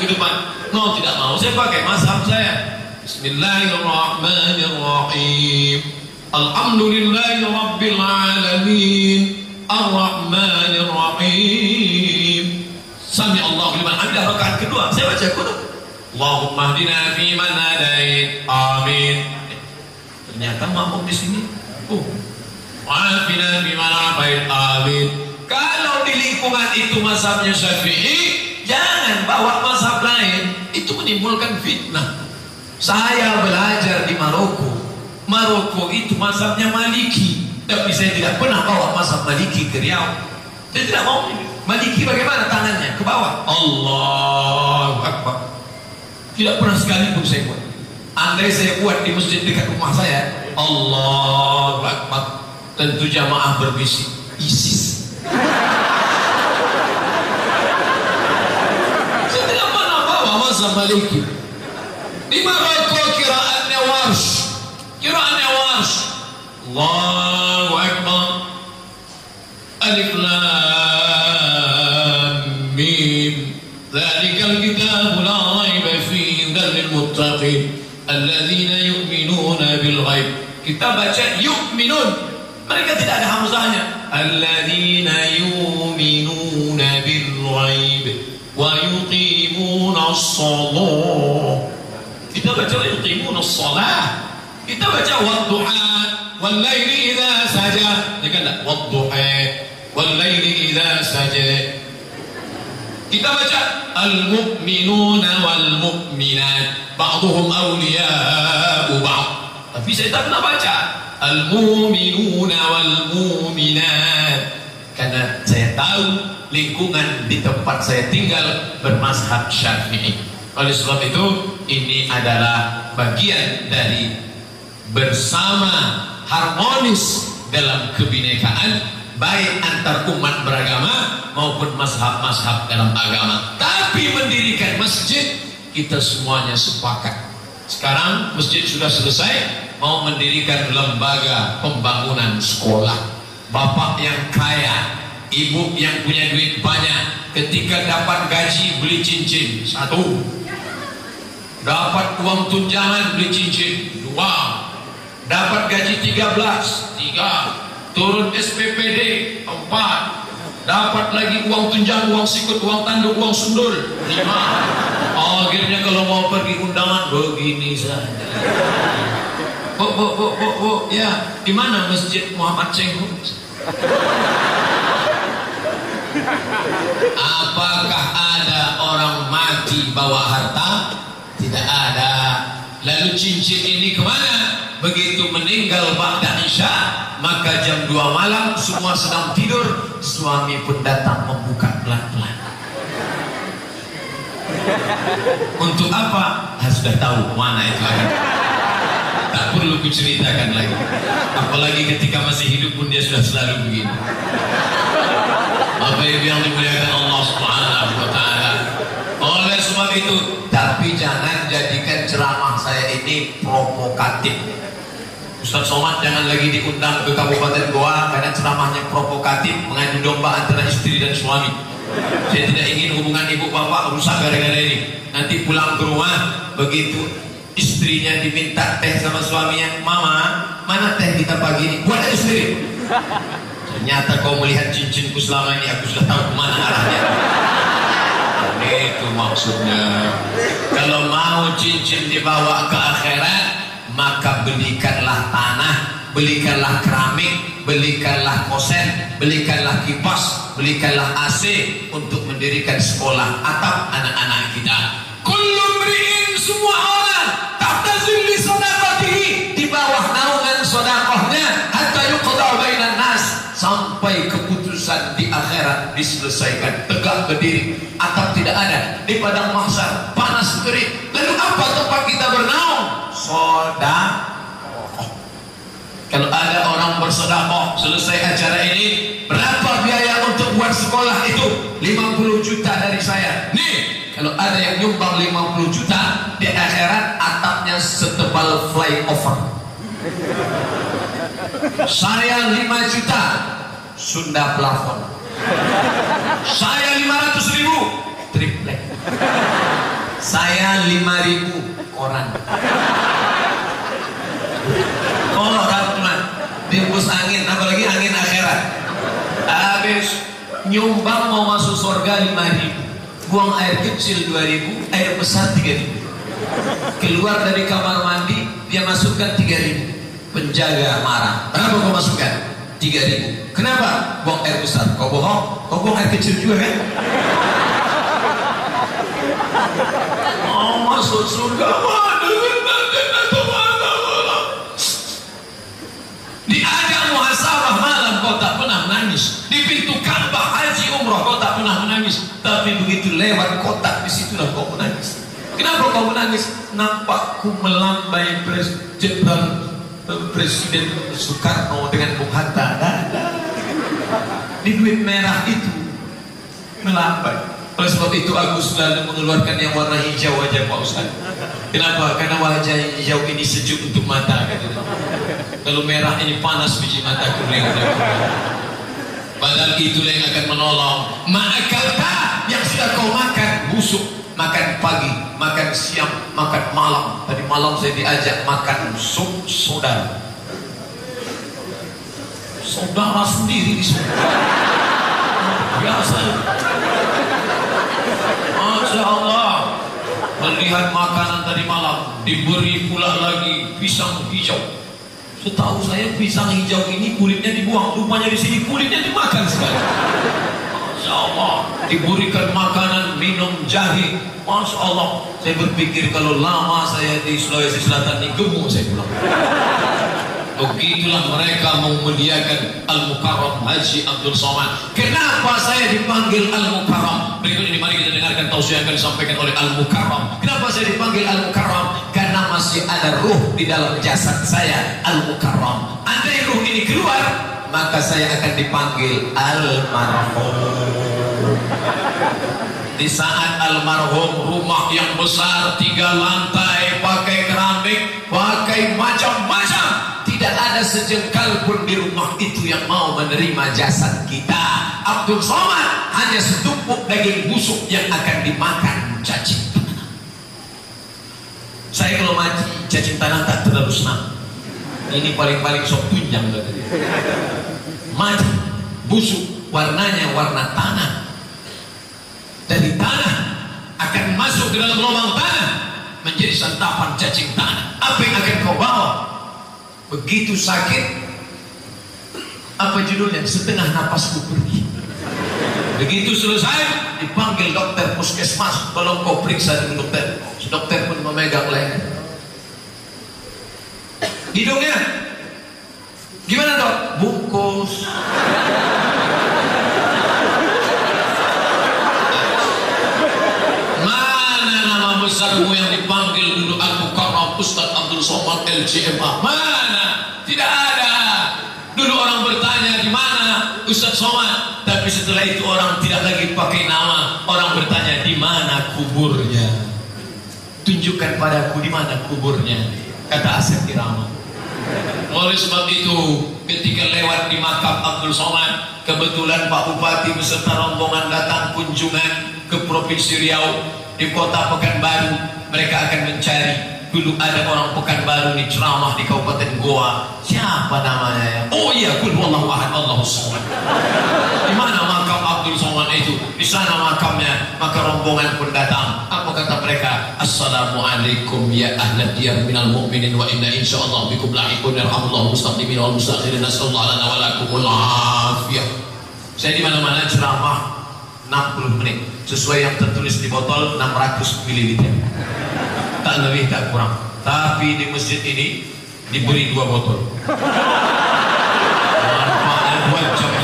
Speaker 1: maju ke depan mau tidak mau saya pakai mazhab saya. Bismillahirrahmanirrahim. Alhamdulillahi Rabbil Alamin Ar-Rahmanirrahim. Sami Allah liman hamidah. Rakaat kedua saya baca kunut Allahumma hdina fi man hadait. Amin. Ternyata mampu di sini oh Wa'afina fi man amin. Kalau di lingkungan itu mazhabnya Syafi'i Jangan bawa mazhab lain, itu menimbulkan fitnah. Saya belajar di Maroko. Maroko itu mazhabnya Maliki, tapi saya tidak pernah bawa mazhab Maliki ke Riau. Saya tidak mau. Maliki bagaimana tangannya ke bawah? Allah Akbar. Tidak pernah sekalipun saya buat. Andai saya buat di masjid dekat rumah saya, Allah Akbar. Tentu jamaah berbisik, ISIS. زمالكي بمرة قراءة نوارش قراءة نوارش. الله أكبر. ألف لام ميم. ذلك الكتاب لا ريب فيه هدى للمتقين الذين يؤمنون بالغيب. كتاب يؤمنون. mereka tidak ada hamzahnya الذين يؤمنون بالغيب. ويقيمون الصلاة kita baca yuqimuna shalah kita baca wadduha wal laili idza saja ya kan wadduha wal laili idza saja kita baca al mu'minuna wal mu'minat ba'dhum awliya'u ba'd tapi saya tak pernah baca al mu'minuna wal mu'minat karena saya tahu lingkungan di tempat saya tinggal bermazhab syafi'i oleh sebab itu ini adalah bagian dari bersama harmonis dalam kebinekaan baik antar umat beragama maupun mazhab-mazhab dalam agama. Tapi mendirikan masjid kita semuanya sepakat. Sekarang masjid sudah selesai, mau mendirikan lembaga pembangunan sekolah. Bapak yang kaya, ibu yang punya duit banyak, ketika dapat gaji beli cincin satu, dapat uang tunjangan beli cincin dua, dapat gaji 13 tiga, turun SPPD empat, dapat lagi uang tunjang, uang sikut, uang tanduk, uang sundul lima. Akhirnya kalau mau pergi undangan begini saja bu, bu, bu, bu, bu, ya di mana masjid Muhammad Cenghu apakah ada orang mati bawa harta? Tidak ada. Lalu cincin ini ke mana? Begitu meninggal Ba'da Isya maka jam 2 malam semua sedang tidur. Suami pun datang membuka pelan-pelan. Untuk apa? Ha, sudah tahu mana itu akan tak perlu kuceritakan lagi apalagi ketika masih hidup pun dia sudah selalu begini apa yang dimuliakan Allah subhanahu wa ta'ala oleh sebab itu tapi jangan jadikan ceramah saya ini provokatif Ustaz Somad jangan lagi diundang ke Kabupaten Goa karena ceramahnya provokatif mengadu domba antara istri dan suami. Saya tidak ingin hubungan ibu bapak rusak gara-gara ini. Nanti pulang ke rumah begitu istrinya diminta teh sama suaminya, "Mama, mana teh kita pagi ini?" Buat sendiri. Ternyata kau melihat cincinku selama ini aku sudah tahu ke mana arahnya. Itu maksudnya. Kalau mau cincin dibawa ke akhirat, maka belikanlah tanah, belikanlah keramik, belikanlah kosen, belikanlah kipas, belikanlah AC untuk mendirikan sekolah atap anak-anak kita. Kullu mri'in semua orang diselesaikan tegak berdiri atap tidak ada di padang mahsyar panas terik lalu apa tempat kita bernaung sodakoh. Kalau ada orang bersodakoh selesai acara ini, berapa biaya untuk buat sekolah itu? 50 juta dari saya. Nih, kalau ada yang nyumbang 50 juta, di akhirat atapnya setebal flyover. Saya 5 juta, Sunda plafon. Saya 500 ribu, triplek. Saya 5 ribu, koran. Orang teman timbus angin apalagi angin akhirat. Habis nyumbang mau masuk surga lima ribu. Buang air kecil dua ribu air besar tiga ribu. Keluar dari kamar mandi dia masukkan tiga ribu. Penjaga marah. Kenapa kau masukkan tiga ribu kenapa buang air besar kau bohong kau buang air kecil juga kan oh masuk surga mana Diajak muhasabah malam kau tak pernah menangis. Di pintu Ka'bah haji umrah kau tak pernah menangis. Tapi begitu lewat kotak di situlah kau menangis. Kenapa kau menangis? Nampakku melambai presiden Presiden Soekarno dengan Bung Hatta. Di duit merah itu melambai. Oleh sebab itu aku selalu mengeluarkan yang warna hijau aja Pak Ustaz. Kenapa? Karena wajah hijau ini sejuk untuk mata. Kalau merah ini panas biji mata kuning. Padahal itulah yang akan menolong. Ma'akalta yang sudah kau makan busuk. Makan pagi, makan siang, makan malam. Tadi malam saya diajak makan sup saudara. Saudara sendiri di. Biasa. Masya Allah. Melihat makanan tadi malam. Diberi pula lagi pisang hijau Setahu saya pisang hijau ini kulitnya dibuang, rupanya di sini kulitnya dimakan sekali. Masya Allah, diberikan makanan, minum jahe. Masya Allah, saya berpikir kalau lama saya di Sulawesi Selatan ini gemuk saya pulang. Begitulah mereka memuliakan Al-Mukarram Haji Abdul Somad. Kenapa saya dipanggil Al-Mukarram? Berikut ini mari kita dengarkan tausiah yang akan disampaikan oleh Al-Mukarram. Kenapa saya dipanggil Al-Mukarram? Karena masih ada ruh di dalam jasad saya Al-Mukarram. Andai ruh ini keluar, maka saya akan dipanggil Al-Marhum. di saat almarhum rumah yang besar tiga lantai pakai keramik pakai macam-macam tidak ada sejengkal pun di rumah itu yang mau menerima jasad kita. Abdul Somad hanya setumpuk daging busuk yang akan dimakan cacing. Saya kalau mati cacing tanah tak terlalu senang ini paling-paling sok tunjang mati. Busuk. Warnanya warna tanah. Dari tanah akan masuk ke dalam lubang tanah menjadi santapan cacing tanah. Apa yang akan kau bawa? Begitu sakit apa judulnya? Setengah napasku pergi. Begitu selesai dipanggil dokter puskesmas. Tolong kau periksa dengan dokter. Dokter pun memegang leher hidungnya. Gimana dok? Bungkus. Mana nama besarmu yang dipanggil dulu aku? Karena Ustaz Abdul Somad LCMA mana? Tidak ada. Dulu orang bertanya di mana Ustaz Somad? Tapi setelah itu orang tidak lagi pakai nama. Orang bertanya di mana kuburnya? Tunjukkan padaku di mana kuburnya kata Asep Irama oleh sebab itu ketika lewat di makam Abdul Somad kebetulan Pak Bupati beserta rombongan datang kunjungan ke Provinsi Riau di kota Pekanbaru. Mereka akan mencari dulu ada orang Pekanbaru di ceramah di Kabupaten Goa. Siapa namanya ya? Oh iya kul wallahu ahad Allahu samad. Di mana makam Abdul Somad itu di sana makamnya maka rombongan pun datang. Apa kata mereka? Assalamualaikum ya ahla diyar minal mu'minin wa inna insyaallah bikum lahiqun yarhamullahu mustaqdimin wal mustakhirin nasallallahu lana wa lakumul afiyah. Saya di mana-mana ceramah 60 menit. Sesuai yang tertulis di botol 600 ml tak lebih tak kurang. Tapi di masjid ini diberi dua botol manfaatnya dua jam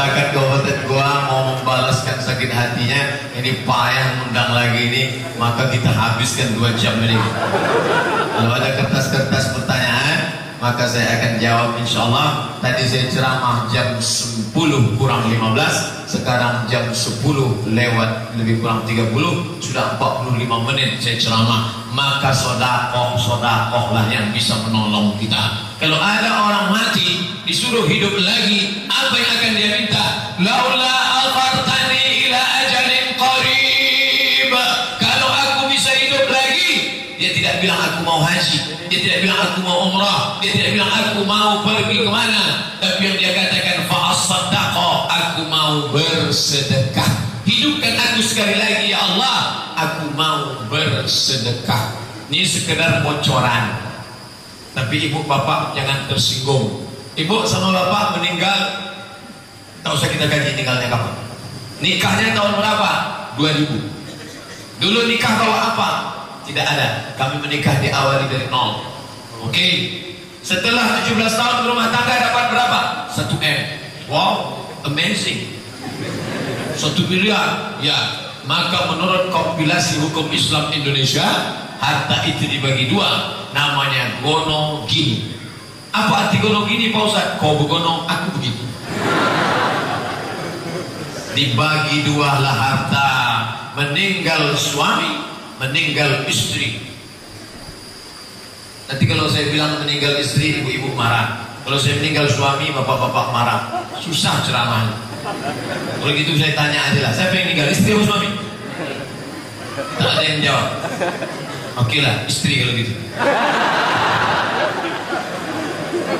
Speaker 1: masyarakat Kabupaten Goa mau membalaskan sakit hatinya. Ini payah undang lagi ini. Maka kita habiskan dua jam ini. Kalau ada kertas-kertas pertanyaan maka saya akan jawab insya Allah tadi saya ceramah jam 10 kurang 15 sekarang jam 10 lewat lebih kurang 30 sudah 45 menit saya ceramah. Maka sodakoh sodakoh lah yang bisa menolong kita. Kalau ada orang mati disuruh hidup lagi apa yang akan dia minta? Laula alfartani tidak bilang aku mau umrah. Dia tidak bilang aku mau pergi ke mana? Tapi yang dia katakan fa'asaddaqa aku mau bersedekah. Hidupkan aku sekali lagi ya Allah aku mau bersedekah. Ini sekedar bocoran. Tapi ibu bapak jangan tersinggung. Ibu sama bapak meninggal. Tak usah kita gaji tinggalnya kapan nikahnya tahun berapa? 2000 dulu nikah bawa apa? Tidak ada. Kami menikah diawali dari nol. Oke. Setelah 17 tahun rumah tangga dapat berapa? 1 M. Wow, amazing. 1 miliar. Ya. Maka menurut kompilasi hukum Islam Indonesia, harta itu dibagi dua. Namanya gono gini. Apa arti gono gini Pak Ustaz? Kau begono, aku begitu. Dibagi dua lah harta. Meninggal suami, meninggal istri nanti kalau saya bilang meninggal istri ibu-ibu marah. Kalau saya meninggal suami bapak-bapak marah. Susah ceramahnya. Kalau gitu saya tanya aja lah siapa yang meninggal? Istri atau suami? Tak ada yang jawab. Oke lah istri kalau gitu.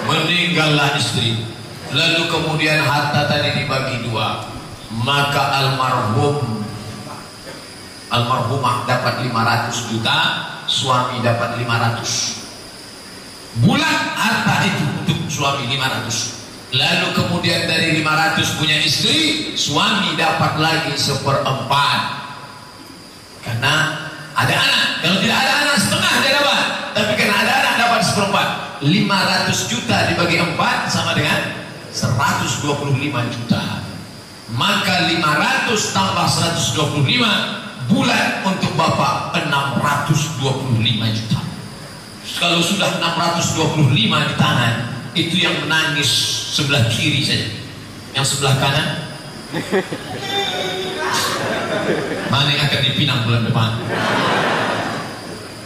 Speaker 1: Meninggallah istri. Lalu kemudian harta tadi dibagi dua. Maka almarhum almarhumah dapat 500 juta suami dapat 500 bulan harta itu untuk suami 500 lalu kemudian dari 500 punya istri suami dapat lagi seperempat. Karena ada anak. Kalau tidak ada anak setengah dia dapat. Tapi karena ada anak dapat seperempat. 500 juta dibagi empat sama dengan 125 juta. Maka 500 tambah 125 bulan untuk bapak 625 juta kalau sudah 625 di tangan itu yang menangis sebelah kiri saja. Yang sebelah kanan? Mana yang akan dipinang bulan depan?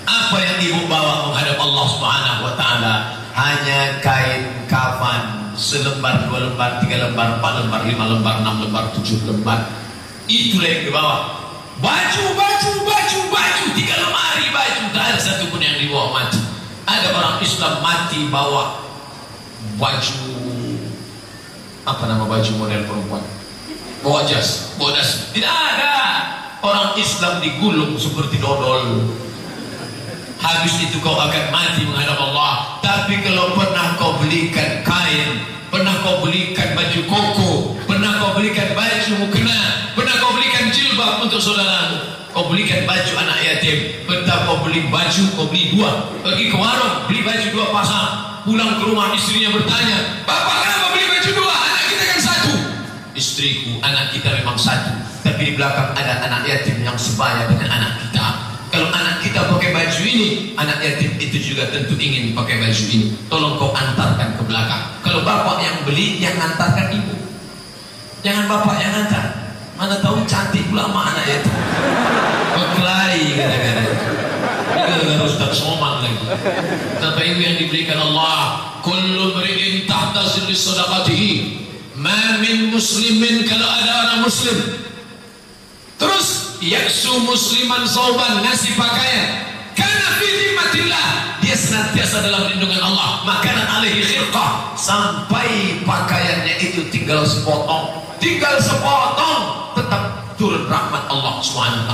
Speaker 1: Apa yang ibu bawa menghadap Allah subhanahu wa ta'ala? Hanya kain kafan selembar, dua lembar, tiga lembar, empat lembar, lima lembar, enam lembar, tujuh lembar. Itulah yang dibawa. Baju, baju, baju, baju tiga lemari baju. Tak ada satu pun yang dibawa mati ada orang Islam mati bawa baju apa nama baju model perempuan? Bawa jas bawa tidak ada orang Islam digulung seperti dodol. Habis itu kau akan mati menghadap Allah. Tapi kalau pernah kau belikan kain pernah kau belikan baju koko pernah kau belikan baju mukena pernah kau belikan jilbab untuk saudara kau belikan baju anak yatim. Pernah kau beli baju kau beli dua. Pergi ke warung beli baju dua pasang. Pulang ke rumah istrinya bertanya bapak kenapa beli baju dua? Anak kita kan satu. Istriku anak kita memang satu. Tapi di belakang ada anak yatim yang sebaya dengan anak kita. Kalau anak kita pakai baju ini anak yatim itu juga tentu ingin pakai baju ini. Tolong kau antarkan ke belakang. Kalau bapak yang beli yang antarkan ibu. Jangan bapak yang antar mana tahu cantik pula anak yatim berkelahi kadang-kadang gara-gara Ustaz Somad lagi. Kata ibu yang diberikan Allah Kullu mri'in tahta zilli sadaqatihi Ma min muslimin kalau ada orang muslim. Terus Yaksu musliman sauban ngasih pakaian. Karena fi matillah Dia senantiasa dalam lindungan Allah. Makanan alaihi khirqah Sampai pakaiannya itu tinggal sepotong. Tinggal sepotong Tetap turun rahmat Allah SWT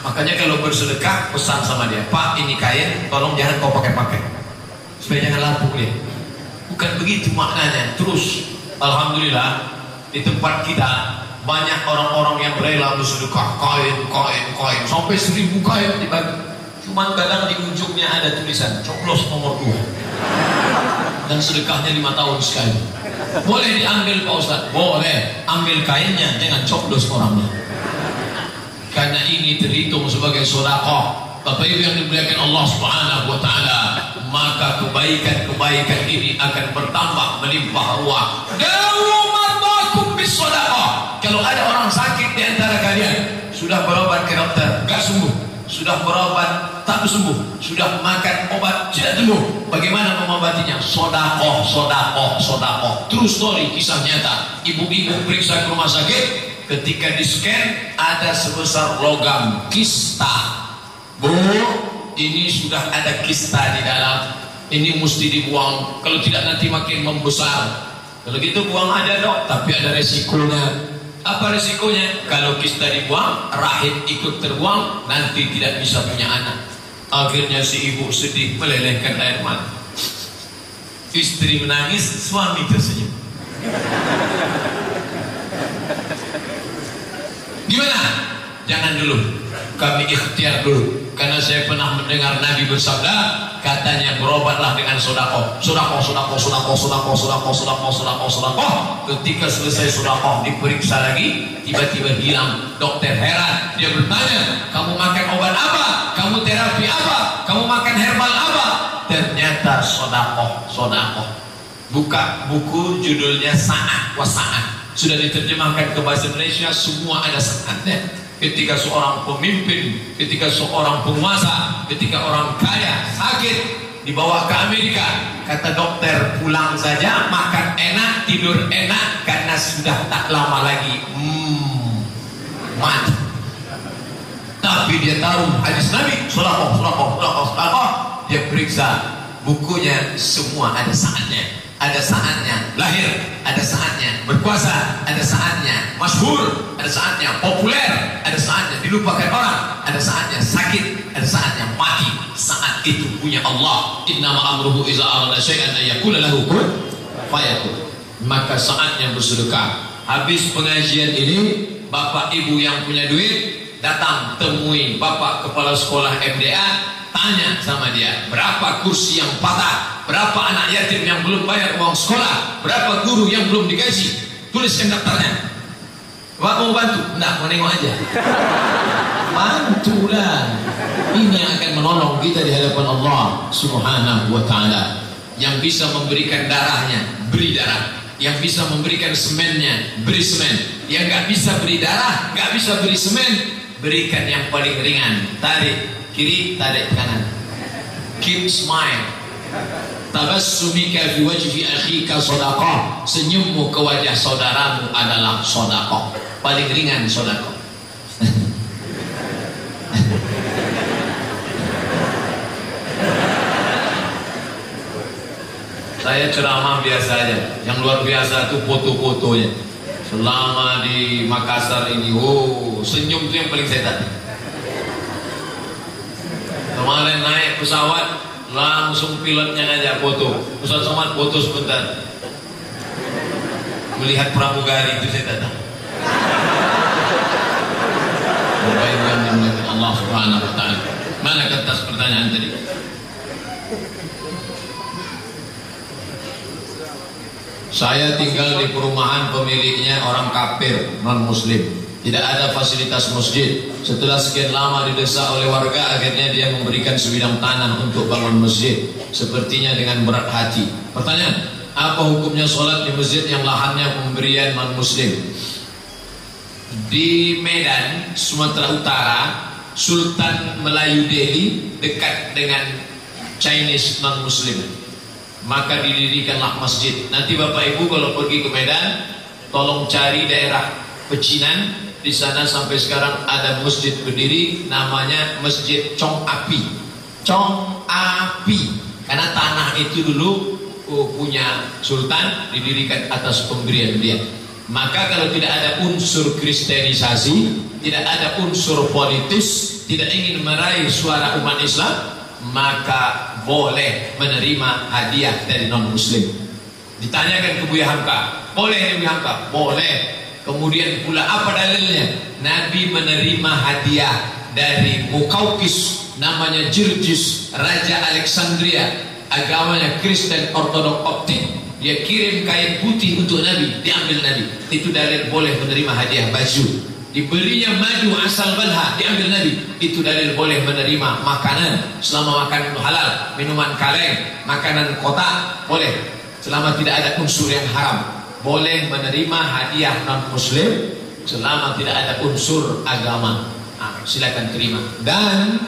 Speaker 1: Makanya kalau bersedekah pesan sama dia, Pak ini kain, tolong jangan kau pakai-pakai, supaya jangan lapuk dia. Bukan begitu maknanya. Terus, alhamdulillah di tempat kita banyak orang-orang yang rela bersedekah kain, kain, kain, sampai seribu kain dibagi. Cuman kadang di ujungnya ada tulisan coblos nomor dua dan sedekahnya lima tahun sekali. Boleh diambil Pak Ustaz? Boleh. Ambil kainnya, jangan coblos orangnya karena ini terhitung sebagai sodakoh Bapak Ibu yang dimuliakan Allah Subhanahu wa taala maka kebaikan-kebaikan ini akan bertambah melimpah ruah. Dawu mardakum bis sodakoh kalau ada orang sakit di antara kalian sudah berobat ke dokter enggak sembuh sudah berobat tak sembuh. Sudah makan obat tidak sembuh bagaimana mengobatinya? Sodakoh sodakoh sodakoh. True story kisah nyata. Ibu-ibu periksa ke rumah sakit. Ketika di scan ada sebesar logam kista. Bu ini sudah ada kista di dalam. Ini mesti dibuang. Kalau tidak nanti makin membesar. Kalau gitu buang aja dok. Tapi ada resikonya apa resikonya kalau kista dibuang rahim ikut terbuang nanti tidak bisa punya anak akhirnya si ibu sedih melelehkan air mata istri menangis suami tersenyum Gimana? Jangan dulu. Kami ikhtiar dulu. Karena saya pernah mendengar Nabi bersabda, katanya berobatlah dengan sodako, sodako, sodako, sodako, sodako, sodako, sodako, sodako, sodako. Ketika selesai sodako, diperiksa lagi, tiba-tiba hilang. Dokter heran, dia bertanya, kamu makan obat apa? Kamu terapi apa? Kamu makan herbal apa? Ternyata sodako, sodako. Buka buku judulnya Saat Wasaat sudah diterjemahkan ke bahasa Indonesia semua ada saatnya ketika seorang pemimpin ketika seorang penguasa ketika orang kaya sakit dibawa ke Amerika. Kata dokter pulang saja makan enak tidur enak karena sudah tak lama lagi. Hmm, mati. Tapi dia tahu hadis Nabi sulakoh sulakoh sulakoh sulakoh dia periksa bukunya semua ada saatnya ada saatnya lahir, ada saatnya berkuasa, ada saatnya masyhur, ada saatnya populer, ada saatnya dilupakan orang, ada saatnya sakit, ada saatnya mati. Saat itu punya Allah. Innama amruhu iza arada syai'an ayakula lahu kun fayakun. Maka saatnya bersedekah. Habis pengajian ini, bapak ibu yang punya duit datang temui bapak kepala sekolah MDA, tanya sama dia, berapa kursi yang patah? Berapa anak yatim yang belum bayar uang sekolah, berapa guru yang belum digaji. Tuliskan daftarnya. Bapak mau bantu? Enggak, mau nengok aja. Bantulah. Ini yang akan menolong kita di hadapan Allah Subhanahu wa taala. yang bisa memberikan darahnya beri darah yang bisa memberikan semennya beri semen yang nggak bisa beri darah nggak bisa beri semen berikan yang paling ringan tarik kiri tarik kanan keep smile tabassumika fi wajhi akhika sadaqah senyummu ke wajah saudaramu adalah sedekah paling ringan sedekah Saya ceramah biasa aja. Yang luar biasa itu foto-fotonya. Selama di Makassar ini, oh senyum itu yang paling saya tadi. Kemarin naik pesawat, langsung pilotnya ngajak foto. Ustaz Somad foto sebentar. Melihat pramugari itu saya datang. Allah Subhanahu wa taala. Mana kertas pertanyaan tadi? Saya tinggal di perumahan pemiliknya orang kafir, non muslim. Tidak ada fasilitas masjid. Setelah sekian lama didesak oleh warga, akhirnya dia memberikan sebidang tanah untuk bangun masjid. Sepertinya dengan berat hati. Pertanyaan, apa hukumnya sholat di masjid yang lahannya pemberian non muslim? Di Medan, Sumatera Utara, Sultan Melayu Delhi dekat dengan Chinese non muslim maka didirikanlah masjid. Nanti Bapak Ibu kalau pergi ke Medan, tolong cari daerah pecinan. Di sana sampai sekarang ada masjid berdiri, namanya Masjid Chong Api. Chong Api, karena tanah itu dulu oh, punya sultan didirikan atas pemberian dia. Maka kalau tidak ada unsur kristenisasi, tidak ada unsur politis, tidak ingin meraih suara umat Islam, maka boleh menerima hadiah dari non muslim ditanyakan ke Buya Hamka boleh Buya Hamka boleh kemudian pula apa dalilnya? Nabi menerima hadiah dari Mukaukis namanya Jirjis Raja Alexandria agamanya Kristen Ortodok Optik. Dia kirim kain putih untuk Nabi diambil Nabi. Itu dalil boleh menerima hadiah baju. Diberinya madu asal balha diambil Nabi. Itu dalil boleh menerima makanan. Selama makanan itu halal minuman kaleng makanan kotak boleh. Selama tidak ada unsur yang haram boleh menerima hadiah non muslim selama tidak ada unsur agama. Nah, silakan terima. Dan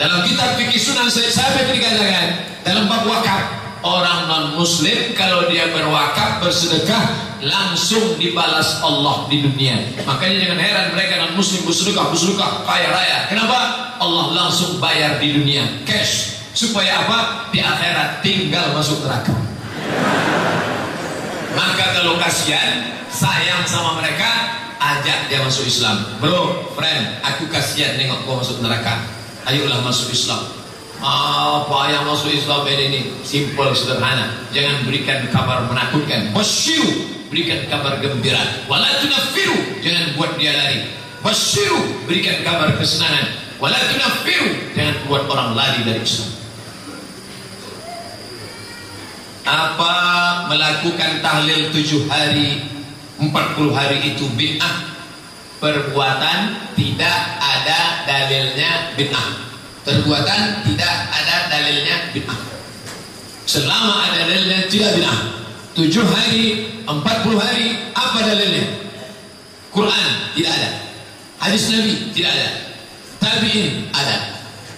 Speaker 1: dalam kitab fikih sunan saya sampai dikatakan dalam bab wakaf orang non muslim kalau dia berwakaf bersedekah langsung dibalas Allah di dunia. Makanya jangan heran mereka non muslim bersedekah bersedekah kaya raya. Kenapa? Allah langsung bayar di dunia. Cash. Supaya apa? Di akhirat tinggal masuk neraka maka kalau kasihan sayang sama mereka ajak dia masuk Islam. Bro friend aku kasihan nengok kau masuk neraka. Ayolah masuk Islam. Apa yang masuk Islam ini? Simple sederhana. Jangan berikan kabar menakutkan. Basyiru berikan kabar gembira. Wala tunaffiru jangan buat dia lari. Basyiru berikan kabar kesenangan. Wala tunaffiru jangan buat orang lari dari Islam apa melakukan tahlil tujuh hari empat puluh hari itu bid'ah? Perbuatan tidak ada dalilnya bid'ah. Perbuatan tidak ada dalilnya bid'ah. Selama ada dalilnya tidak bid'ah. Tujuh hari empat puluh hari apa dalilnya? Quran tidak ada. Hadis Nabi tidak ada. Tabi'in ada.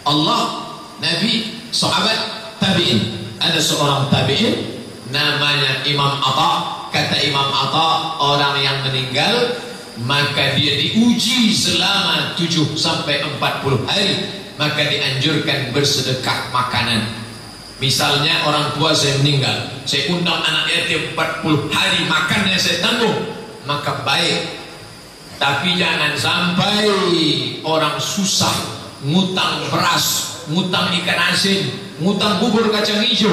Speaker 1: Allah Nabi sahabat tabi'in ada seorang tabi'in namanya Imam Atta. Kata Imam Atta orang yang meninggal maka dia diuji selama 7 sampai 40 hari. Maka dianjurkan bersedekah makanan. Misalnya orang tua saya meninggal saya undang anak yatim 40 hari makannya saya tanggung maka baik. Tapi jangan sampai orang susah ngutang beras ngutang ikan asin ngutang bubur kacang hijau.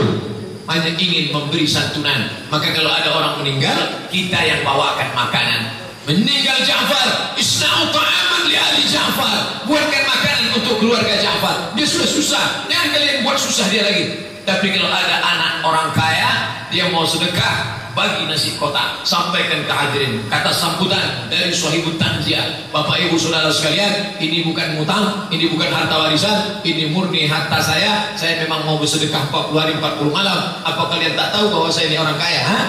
Speaker 1: Hanya ingin memberi santunan. Maka kalau ada orang meninggal kita yang bawakan makanan. Meninggal Ja'far isna'u ta'aman li ahli Ja'far. Buatkan makanan untuk keluarga Ja'far. Dia sudah susah. Jangan kalian buat susah dia lagi. Tapi kalau ada anak orang kaya dia mau sedekah bagi nasi kotak sampaikan ke hadirin kata sambutan dari sahibut tanziah Bapak Ibu Saudara sekalian ini bukan mutang ini bukan harta warisan ini murni harta saya. Saya memang mau bersedekah 40 hari 40 malam. Apa kalian tak tahu bahwa saya ini orang kaya? Ha?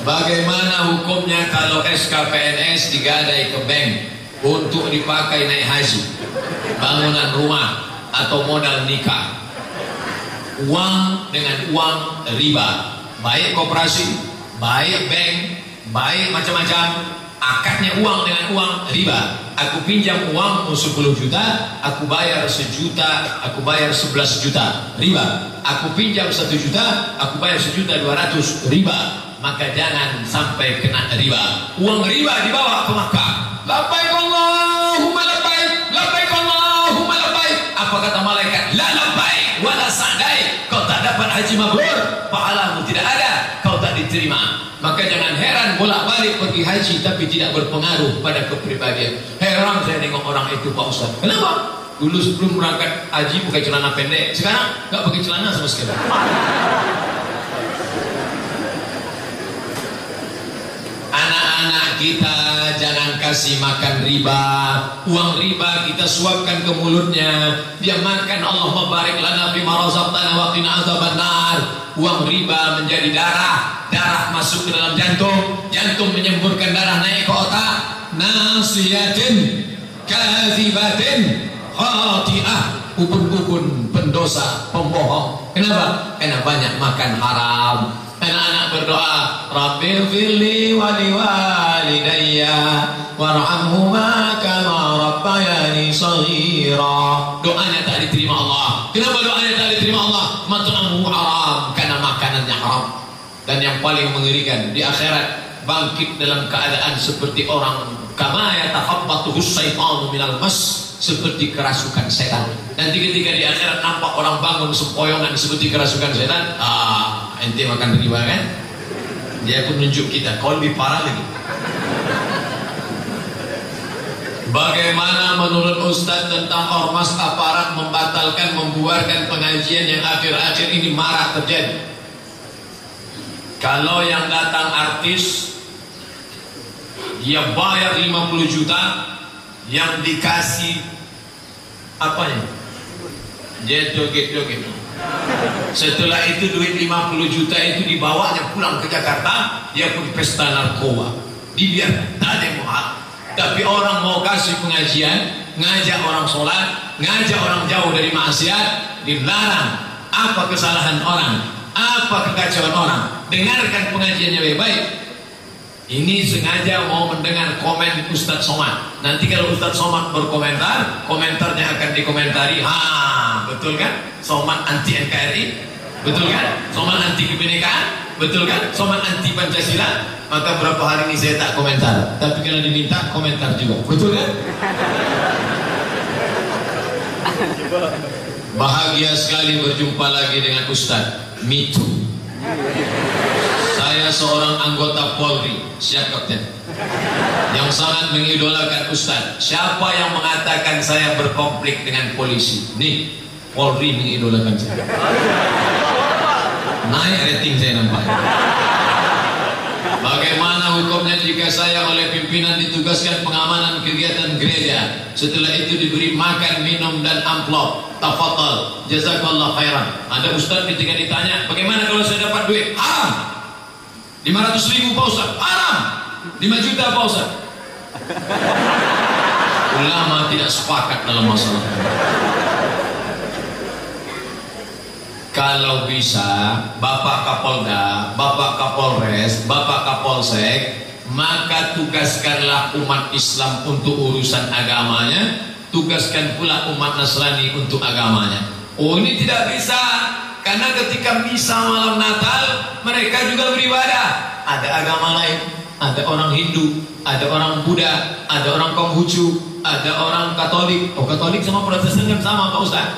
Speaker 1: Bagaimana hukumnya kalau SKPNS digadai ke bank untuk dipakai naik haji, bangunan rumah atau modal nikah? Uang dengan uang riba, baik koperasi, baik bank, baik macam-macam, akadnya uang dengan uang riba. Aku pinjam uang 10 juta, aku bayar sejuta, aku bayar 11 juta riba. Aku pinjam 1 juta, aku bayar sejuta 200 riba maka jangan sampai kena riba. Uang riba dibawa ke Makkah. Labbaik Allahumma Apa kata malaikat? La labbaik wala sa'dai. Kau tak dapat haji mabrur, pahalamu tidak ada, kau tak diterima. Maka jangan heran bolak-balik pergi haji tapi tidak berpengaruh pada kepribadian. Heran saya tengok orang itu Pak Ustaz. Kenapa? Dulu sebelum berangkat haji pakai celana pendek, sekarang nggak pakai celana sama sekali. anak-anak kita kasih makan riba uang riba kita suapkan ke mulutnya. Dia makan Allah mabarik lana bima razaqtana wa qina azabannar uang riba menjadi darah darah masuk ke dalam jantung. Jantung menyemburkan darah naik ke otak. Nasiyatin kazibatin khati'ah. Ubun-ubun pendosa pembohong. Kenapa? karena banyak makan haram. Anak-anak berdoa Rabbil firli wali walidayya warhamhuma kama rabbayani saghira doanya tak diterima Allah kenapa doanya tak diterima Allah mat'amu haram karena makanannya haram dan yang paling mengerikan di akhirat bangkit dalam keadaan seperti orang kama yatakhabbatuhu syaitanu minal mas seperti kerasukan setan. Nanti ketika di akhirat nampak orang bangun sempoyongan seperti kerasukan setan, ah, ente makan riba kan? Dia pun nunjuk kita, kau lebih parah lagi. Bagaimana menurut Ustaz tentang ormas aparat membatalkan membuarkan pengajian yang akhir-akhir ini marah terjadi? Kalau yang datang artis, dia bayar 50 juta, yang dikasih apa ya? Dia joget-joget. Setelah itu duit 50 juta itu dibawanya pulang ke Jakarta, dia pun pesta narkoba. Dibiarkan, tak ada yang mau Tapi orang mau kasih pengajian, ngajak orang sholat, ngajak orang jauh dari maksiat, dilarang. Apa kesalahan orang? Apa kekacauan orang? Dengarkan pengajiannya baik-baik. Ini sengaja mau mendengar komen Ustadz Somad. Nanti kalau Ustadz Somad berkomentar, komentarnya akan dikomentari. Ha, betul kan? Somad anti NKRI, betul kan? Somad anti kebinekaan, betul kan? Somad anti Pancasila. Maka berapa hari ini saya tak komentar. Tapi kalau diminta komentar juga, betul kan? Bahagia sekali berjumpa lagi dengan Ustadz. Me too. Saya seorang anggota Polri, siap kapten. Yang sangat mengidolakan Ustaz. Siapa yang mengatakan saya berkonflik dengan polisi? Nih, Polri mengidolakan saya. Naik rating saya nampak. Bagaimana hukumnya jika saya oleh pimpinan ditugaskan pengamanan kegiatan gereja? Setelah itu diberi makan, minum dan amplop. Tafadhal, jazakallah khairan. Ada ustaz ketika ditanya Bagaimana kalau saya dapat duit? Haram. 500 ribu Pak Ustaz, haram. 5 juta Pak Ustaz ulama tidak sepakat dalam masalah kalau bisa Bapak Kapolda, Bapak Kapolres, Bapak Kapolsek maka tugaskanlah umat Islam untuk urusan agamanya tugaskan pula umat Nasrani untuk agamanya oh ini tidak bisa karena ketika misa malam Natal mereka juga beribadah. Ada agama lain, ada orang Hindu, ada orang Buddha, ada orang Konghucu, ada orang Katolik. Oh Katolik sama Protestan kan sama Pak Ustaz.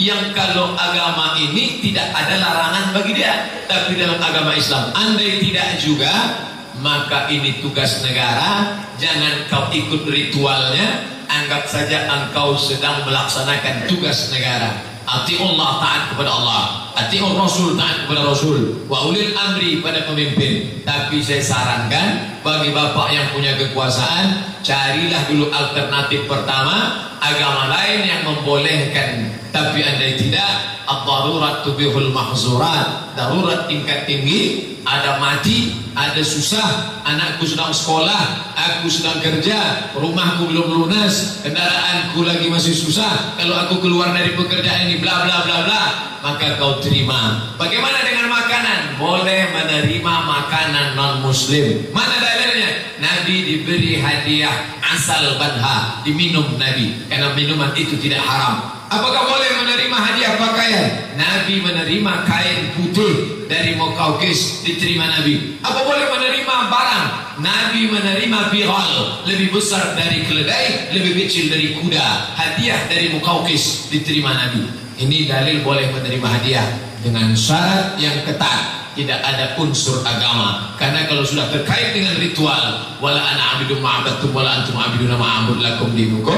Speaker 1: Yang kalau agama ini tidak ada larangan bagi dia, tapi dalam agama Islam, andai tidak juga, maka ini tugas negara. Jangan kau ikut ritualnya, anggap saja engkau sedang melaksanakan tugas negara. Allah taat kepada Allah atiur Rasul taat kepada Rasul. Wa ulil amri pada pemimpin. Tapi saya sarankan bagi bapak yang punya kekuasaan carilah dulu alternatif pertama agama lain yang membolehkan. Tapi andai tidak ad-darurat tubihul mahzurat. Darurat tingkat tinggi ada mati, ada susah, anakku sedang sekolah, aku sedang kerja, rumahku belum lunas, kendaraanku lagi masih susah. Kalau aku keluar dari pekerjaan ini bla bla bla bla, maka kau terima. Bagaimana dengan makanan? Boleh menerima makanan non muslim. Mana dalilnya? Nabi diberi hadiah asal banha, diminum Nabi karena minuman itu tidak haram. Apakah boleh menerima hadiah pakaian? Nabi menerima kain putih dari Mokaukis diterima Nabi. Apa boleh menerima barang? Nabi menerima biral lebih besar dari keledai, lebih kecil dari kuda. Hadiah dari Mokaukis diterima Nabi. Ini dalil boleh menerima hadiah dengan syarat yang ketat tidak ada unsur agama karena kalau sudah terkait dengan ritual wala ana abidu ma'abattum wala antum abiduna ma'abud lakum dinukum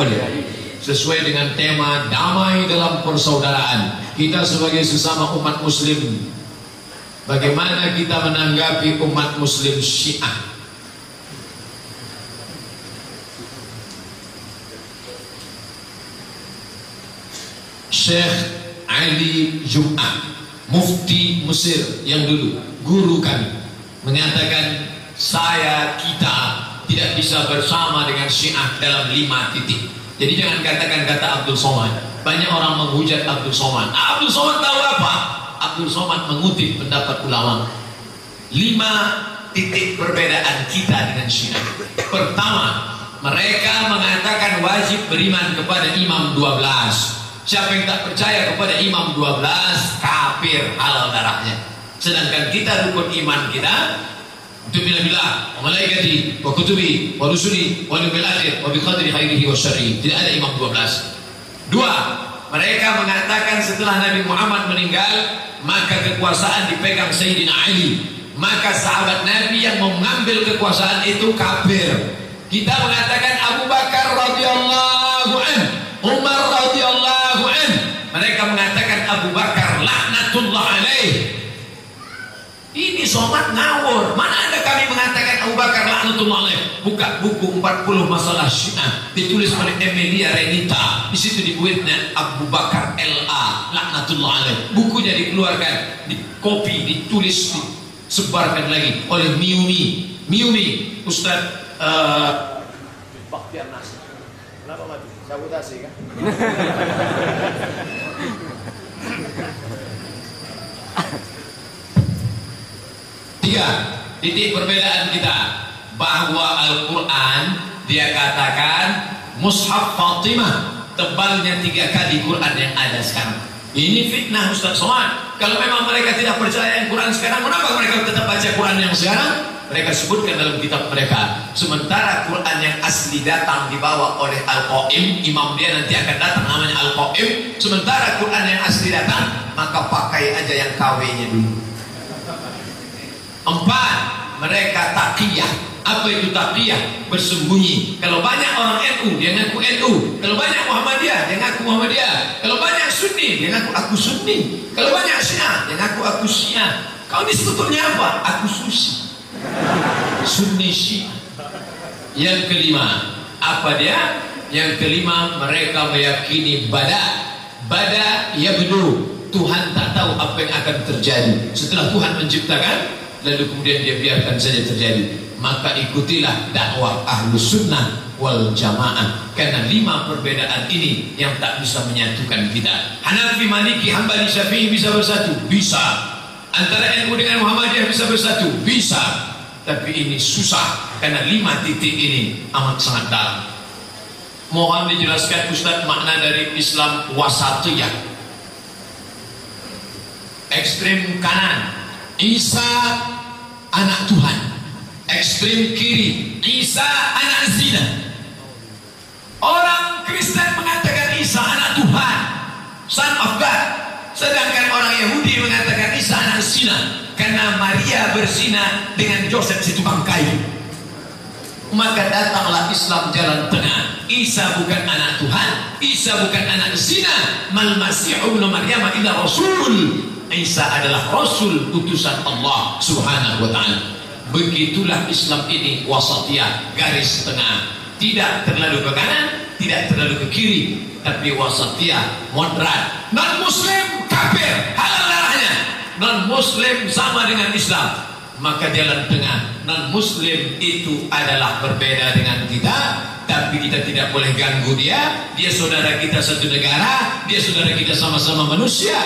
Speaker 1: boleh sesuai dengan tema damai dalam persaudaraan. Kita sebagai sesama umat muslim bagaimana kita menanggapi umat muslim Syiah? Syekh Ali Jum'ah Mufti Mesir yang dulu Guru kami Mengatakan Saya, kita Tidak bisa bersama dengan Syiah Dalam lima titik jadi jangan katakan kata Abdul Somad. Banyak orang menghujat Abdul Somad. Abdul Somad tahu apa? Abdul Somad mengutip pendapat ulama. Lima titik perbedaan kita dengan Syiah. Pertama, mereka mengatakan wajib beriman kepada Imam 12. Siapa yang tak percaya kepada Imam 12, kafir halal darahnya. Sedangkan kita rukun iman kita Tu'minu billah wa malaikati wa kutubi wa rusuli wa yawmil akhir wa bi qadri khairihi wa syarrihi. Tidak ada imam 12. Dua, mereka mengatakan setelah Nabi Muhammad meninggal, maka kekuasaan dipegang Sayyidina Ali. Maka sahabat Nabi yang mengambil kekuasaan itu kafir. Kita mengatakan Abu Bakar radhiyallahu somat ngawur. Mana ada kami mengatakan Abu Bakar laknatullah. Buka buku 40 masalah Syiah ditulis oleh Emilia Renita. Di situ dibuatnya Abu Bakar LA laknatullah alaih. Bukunya dikeluarkan, di copy, ditulis, disebarkan lagi oleh Miumi. Miumi, Ustaz uh, Baktiar Nasir. Kenapa mati? Sabotase kan? Tiga titik perbedaan kita bahwa Al-Quran dia katakan Mushaf Fatimah tebalnya tiga kali Quran yang ada sekarang. Ini fitnah Ustaz Somad. Kalau memang mereka tidak percaya yang Quran sekarang, kenapa mereka tetap baca Quran yang sekarang? Mereka sebutkan dalam kitab mereka. Sementara Quran yang asli datang dibawa oleh Al-Qaim, imam dia nanti akan datang namanya Al-Qaim. Sementara Quran yang asli datang, maka pakai aja yang KW-nya dulu. Empat, mereka takiyah. Apa itu takiyah? Bersembunyi. Kalau banyak orang NU, dia ngaku NU. Kalau banyak Muhammadiyah, dia ngaku Muhammadiyah. Kalau banyak Sunni, dia ngaku aku Sunni. Kalau banyak Syiah, dia ngaku aku Syiah. Kau ini sebetulnya apa? Aku Susi. Sunni Syiah. Yang kelima, apa dia? Yang kelima, mereka meyakini bada. Bada ya betul. Tuhan tak tahu apa yang akan terjadi. Setelah Tuhan menciptakan, lalu kemudian dia biarkan saja terjadi. Maka ikutilah dakwah ahlu sunnah wal jamaah. Karena lima perbedaan ini yang tak bisa menyatukan kita. Hanafi, Maliki, Hambali, Syafi'i bisa bersatu? bisa. Antara NU dengan Muhammadiyah bisa bersatu? bisa. Tapi ini susah. Karena lima titik ini amat sangat dalam. Mohon dijelaskan Ustaz makna dari Islam wasatiyah. Ekstrem kanan Isa anak Tuhan. Ekstrim kiri. Isa anak zina. Orang Kristen mengatakan Isa anak Tuhan. Son of God. Sedangkan orang Yahudi mengatakan Isa anak zina. Karena Maria berzina dengan Joseph si tukang kayu. Maka datanglah Islam jalan tengah. Isa bukan anak Tuhan Isa bukan anak zina. Mal masih ibnu maryam illa rasul Isa adalah rasul utusan Allah subhanahu wa ta'ala. Begitulah Islam ini wasatiyah garis tengah. Tidak terlalu ke kanan tidak terlalu ke kiri tapi wasatiyah moderat. Non muslim kafir halal darahnya. Non muslim sama dengan Islam. Maka jalan tengah non muslim itu adalah berbeda dengan kita. Tapi kita tidak boleh ganggu dia. Dia saudara kita satu negara dia saudara kita sama-sama manusia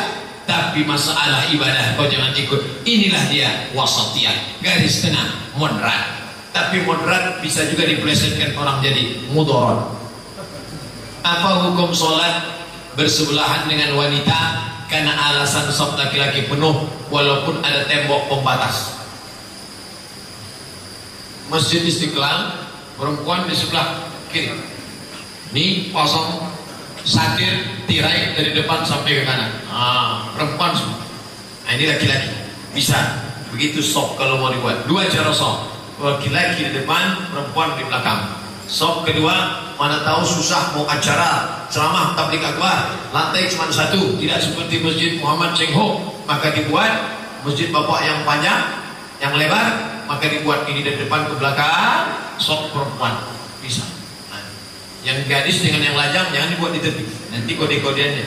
Speaker 1: tapi masalah ibadah kau jangan ikut. Inilah dia wasatiyah. Garis tengah moderat. Tapi moderat bisa juga diplesetkan orang jadi mudarat apa hukum sholat bersebelahan dengan wanita karena alasan sop laki-laki penuh walaupun ada tembok pembatas? Masjid Istiqlal perempuan di sebelah kiri. Ini kosong satir tirai dari depan sampai ke kanan. Ah, perempuan semua. Nah, ini laki-laki. Bisa. Begitu sok kalau mau dibuat. Dua cara sok. Laki-laki di depan perempuan di belakang. Sok kedua mana tahu susah mau acara. Ceramah tablik akbar. Lantai cuma satu. Tidak seperti masjid Muhammad Cheng Ho. Maka dibuat masjid bapak yang panjang yang lebar. Maka dibuat ini dari depan ke belakang. Sok perempuan. Bisa yang gadis dengan yang lajang jangan dibuat di tepi. Nanti kode-kodeannya.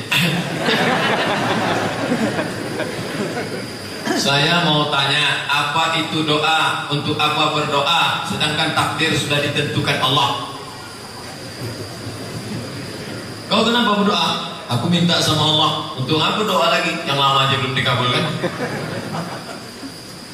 Speaker 1: Saya mau tanya apa itu doa? Untuk apa berdoa? Sedangkan takdir sudah ditentukan Allah. Kau kenapa berdoa? Aku minta sama Allah. Untuk apa doa lagi. Yang lama aja belum dikabulkan.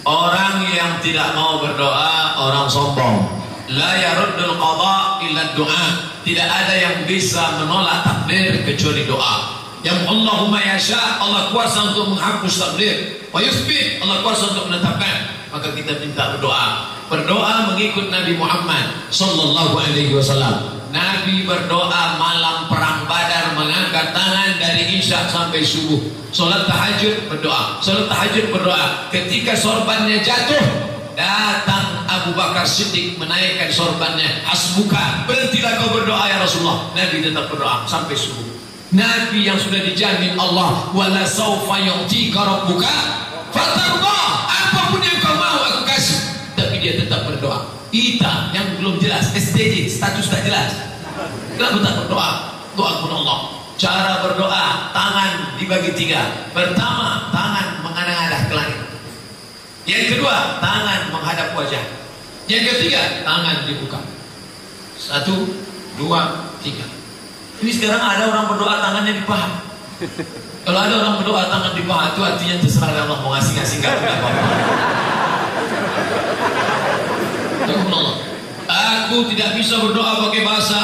Speaker 1: Orang yang tidak mau berdoa orang sombong. La yaruddul qada illa doa. Tidak ada yang bisa menolak takdir kecuali doa. Yang Allahumma yasha Allah kuasa untuk menghapus takdir. Wa yuthbit Allah kuasa untuk menetapkan. Maka kita minta berdoa. Berdoa mengikut Nabi Muhammad sallallahu alaihi wasallam. Nabi berdoa malam perang Badar mengangkat tangan dari isya sampai subuh. Solat tahajud berdoa. Solat tahajud berdoa. Ketika sorbannya jatuh, datang Abu Bakar Siddiq menaikkan sorbannya. Asbuka, berhentilah kau berdoa ya Rasulullah. Nabi tetap berdoa sampai subuh. Nabi yang sudah dijamin Allah, wala saufa yu'tika rabbuka fatarda. Apa pun yang kau mau aku kasih. Tapi dia tetap berdoa. Kita yang belum jelas, SDG, status tak jelas. Kenapa tak berdoa? Doa pun Allah. Cara berdoa, tangan dibagi tiga. Pertama, tangan mengadah-adah ke langit. Yang kedua, tangan menghadap wajah. Yang ketiga, tangan dibuka. Satu, dua, tiga. Ini sekarang ada orang berdoa tangannya di paha. Kalau ada orang berdoa tangan di paha itu artinya terserah Allah mau ngasih-ngasih nggak apa-apa. Aku tidak bisa berdoa pakai bahasa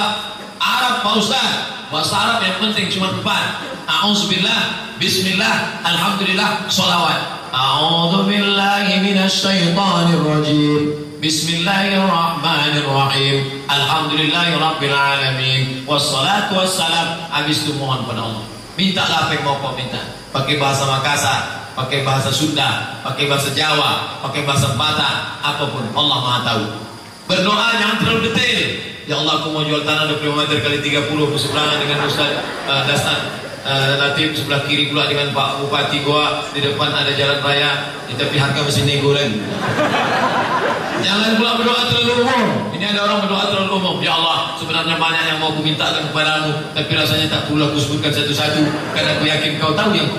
Speaker 1: Arab Pak Ustaz bahasa Arab yang penting cuma empat A'udzubillah Bismillah Alhamdulillah Salawat A'udzubillahi minasyaitanir rajim Bismillahirrahmanirrahim. Alhamdulillahi Rabbil Alamin. Wassalatu wassalam. Habis itu mohon pada Allah. Mintalah apa yang mau kau minta. Pakai bahasa Makassar Pakai bahasa Sunda Pakai bahasa Jawa Pakai bahasa Batak Apa pun Allah Maha Tahu. Berdoa jangan terlalu detail. Ya Allah aku mau jual tanah 25 meter kali 30 berseberangan dengan Ustaz uh, Dastan Latif sebelah kiri pula dengan Pak Bupati Goa. Di depan ada jalan raya. Di tepi harga mesin kan jangan pula berdoa terlalu umum. Ini ada orang berdoa terlalu umum. Ya Allah sebenarnya banyak yang mau aku mintakan kepadamu. Tapi rasanya tak perlu aku sebutkan satu-satu. Karena aku yakin kau tahu yang aku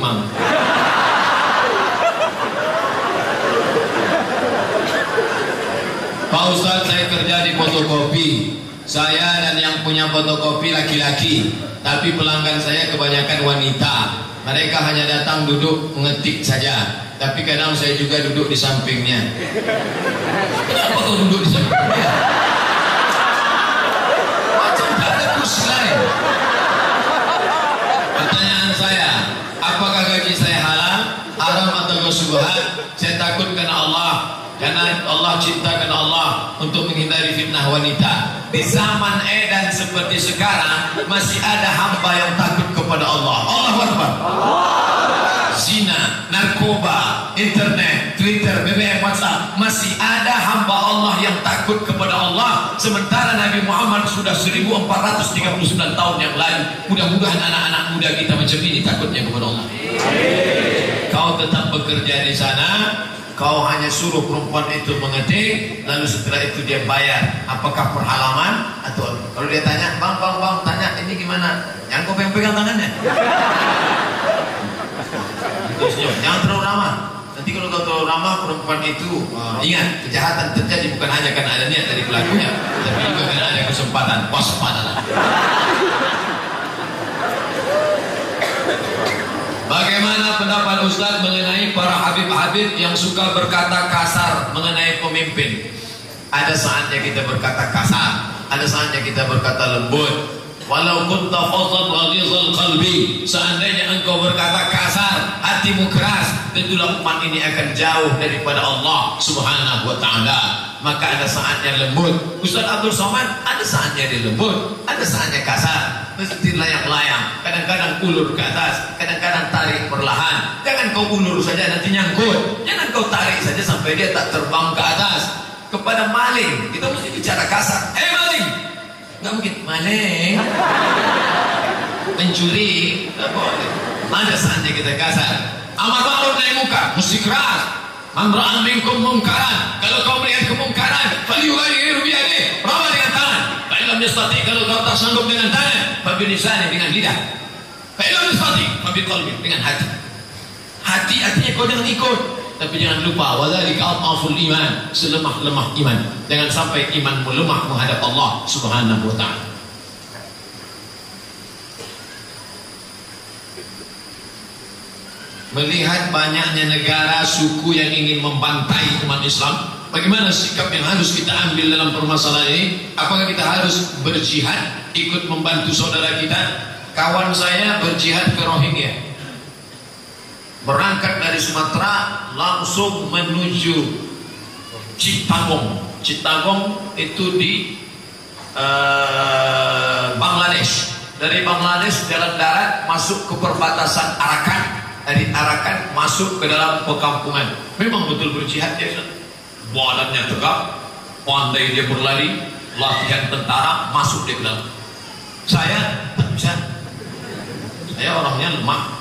Speaker 1: Pak Ustaz saya kerja di fotokopi saya dan yang punya fotokopi laki-laki, tapi pelanggan saya kebanyakan wanita. Mereka hanya datang duduk mengetik saja, tapi kadang saya juga duduk di sampingnya. Kenapa kau duduk di sampingnya? Macam tak ada lain. Pertanyaan saya, apakah gaji saya halal, haram atau subhat? Saya takut karena Allah, karena Allah cintakan Allah untuk menghindari fitnah wanita. Di zaman edan seperti sekarang masih ada hamba yang takut kepada Allah. Allah Akbar. Zina, narkoba, internet, Twitter, BBM, WhatsApp. Masih ada hamba Allah yang takut kepada Allah. Sementara Nabi Muhammad sudah 1439 tahun yang lalu. Mudah-mudahan anak-anak muda kita macam ini takutnya kepada Allah. Kau tetap bekerja di sana kau hanya suruh perempuan itu mengetik lalu setelah itu dia bayar. Apakah perhalaman atau kalau dia tanya bang bang bang tanya ini gimana? Yang kau pegang tangannya. Jangan terlalu ramah nanti kalau kau terlalu ramah perempuan itu uh, ingat kejahatan terjadi bukan hanya karena ada niat dari pelakunya tapi juga karena ada kesempatan waspadalah Bagaimana pendapat Ustaz mengenai para habib-habib yang suka berkata kasar mengenai pemimpin? Ada saatnya kita berkata kasar, ada saatnya kita berkata lembut. Walau kunta fadlan ghalizal qalbi, seandainya engkau berkata kasar, hatimu keras, tentulah umat ini akan jauh daripada Allah Subhanahu wa taala. Maka ada saatnya lembut. Ustaz Abdul Somad ada saatnya dia lembut, ada saatnya kasar mesti layang-layang kadang-kadang ulur ke atas kadang-kadang tarik perlahan. Jangan kau ulur saja nanti nyangkut. Jangan kau tarik saja sampai dia tak terbang ke atas. Kepada maling kita mesti bicara kasar. Eh maling! Nggak mungkin. Maling? Mencuri? Nggak boleh. Ada saatnya kita kasar. Amar ma'ruf naik muka mesti keras. Man ra'a minkum mungkaran. Kalau kau melihat kemungkaran, falyughayyirhu bi yadihi. Rawa dengan tangan. Fa illam yastati kalau kau tak sanggup dengan tangan, fa bi lisani dengan lidah. Fa illam yastati fa bi qalbi dengan hati. Hati artinya kau jangan ikut. Tapi jangan lupa wadzalika adhaful iman, selemah-lemah iman. Jangan sampai imanmu lemah menghadap Allah Subhanahu wa taala. Melihat banyaknya negara suku yang ingin membantai umat Islam, bagaimana sikap yang harus kita ambil dalam permasalahan ini? Apakah kita harus berjihad, ikut membantu saudara kita? Kawan saya berjihad ke Rohingya. Berangkat dari Sumatera langsung menuju Citagong. Citagong itu di uh, Bangladesh. Dari Bangladesh jalan darat masuk ke perbatasan Arakan dari Arakan masuk ke dalam perkampungan. Memang betul berjihad dia. Badannya tegak, pandai dia berlari, latihan tentara, masuk dia dalam. Saya tak bisa. Saya orangnya lemah.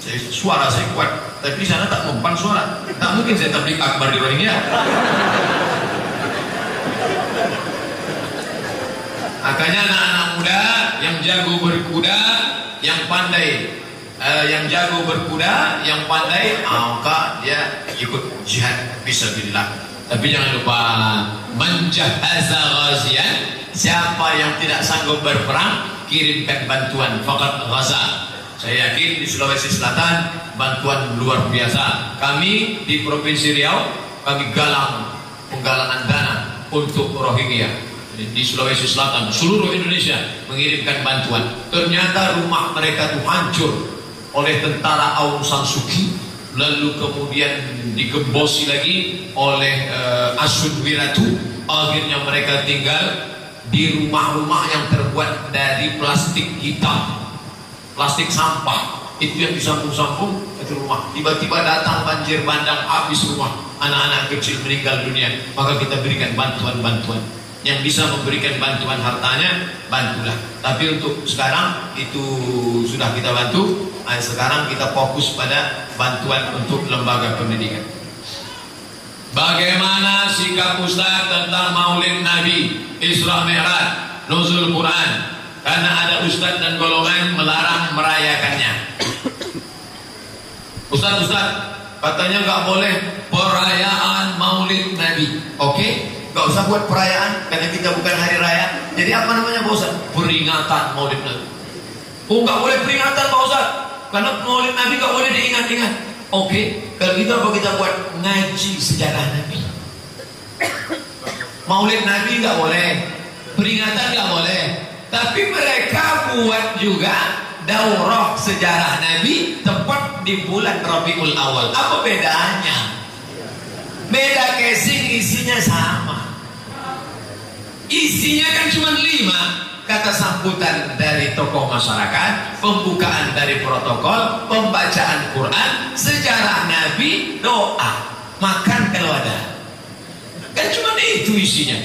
Speaker 1: Saya, suara saya kuat, tapi sana tak mempan suara. Tak mungkin saya tablik akbar di Rohingya. Makanya anak-anak muda yang jago berkuda, yang pandai uh, yang jago berkuda, yang pandai, maka dia ikut jihad fisabilillah. Tapi jangan lupa menjahaza ghazian, siapa yang tidak sanggup berperang, kirimkan bantuan fakat ghaza. Saya yakin di Sulawesi Selatan bantuan luar biasa. Kami di Provinsi Riau kami galang penggalangan dana untuk Rohingya di Sulawesi Selatan, seluruh Indonesia mengirimkan bantuan. Ternyata rumah mereka itu hancur oleh tentara Aung San Suu Kyi lalu kemudian digembosi lagi oleh uh, Asun Wiratu. Akhirnya mereka tinggal di rumah-rumah yang terbuat dari plastik hitam plastik sampah. Itu yang disambung-sambung itu rumah. Tiba-tiba datang banjir bandang habis rumah. Anak-anak kecil meninggal dunia. Maka kita berikan bantuan-bantuan yang bisa memberikan bantuan hartanya bantulah. Tapi untuk sekarang itu sudah kita bantu. Nah, sekarang kita fokus pada bantuan untuk lembaga pendidikan. Bagaimana sikap Ustaz tentang maulid Nabi Isra Mi'raj Nuzul Quran? Karena ada Ustaz dan golongan melarang merayakannya. Ustaz Ustaz katanya nggak boleh perayaan maulid Nabi. Oke? okay? Gak usah buat perayaan karena kita bukan hari raya. Jadi apa namanya Ustaz? Peringatan Maulid Nabi. Oh nggak boleh peringatan Pak Ustaz. Karena Maulid Nabi gak boleh diingat-ingat. Oke, okay. kalau gitu apa kita buat ngaji sejarah Nabi? Maulid Nabi gak boleh, peringatan gak boleh. Tapi mereka buat juga daurah sejarah Nabi tepat di bulan Rabiul Awal. Apa bedanya? Beda casing isinya sama. Isinya kan cuma lima kata sambutan dari tokoh masyarakat, pembukaan dari protokol, pembacaan Quran, sejarah Nabi, doa, makan kalau ada. Itu isinya.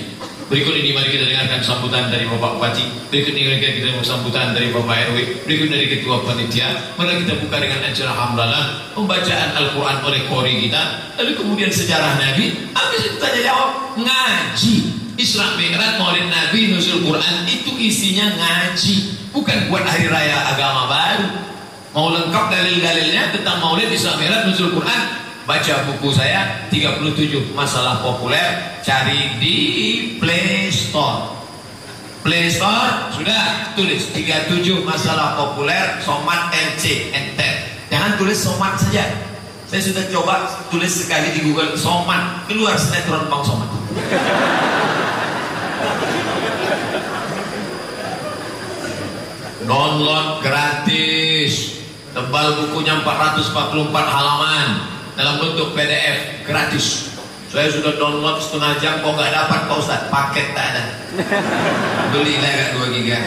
Speaker 1: Berikut ini mari kita dengarkan sambutan dari Bapak Bupati. Berikut ini mari kita dengarkan sambutan dari Bapak RW. Berikut dari Ketua Panitia. Mari kita buka dengan acara hamdalah, pembacaan Al-Quran oleh kori kita. Lalu kemudian sejarah Nabi. Habis itu tanya jawab ngaji. Islam Mi'raj Maulid Nabi Nuzul Quran itu isinya ngaji. Bukan buat hari raya agama baru. Mau lengkap dalil-dalilnya tentang Maulid Islam Mi'raj Nuzul Quran baca buku saya 37 masalah populer cari di Play Store Play Store sudah tulis 37 masalah populer somat LC enter jangan tulis somat saja saya sudah coba tulis sekali di Google somat keluar sinetron Bang Somat download gratis tebal bukunya 444 halaman dalam bentuk PDF gratis. Saya sudah download setengah jam kok nggak dapat Pak Ustaz, paket tak ada. Beli lagi 2 giga.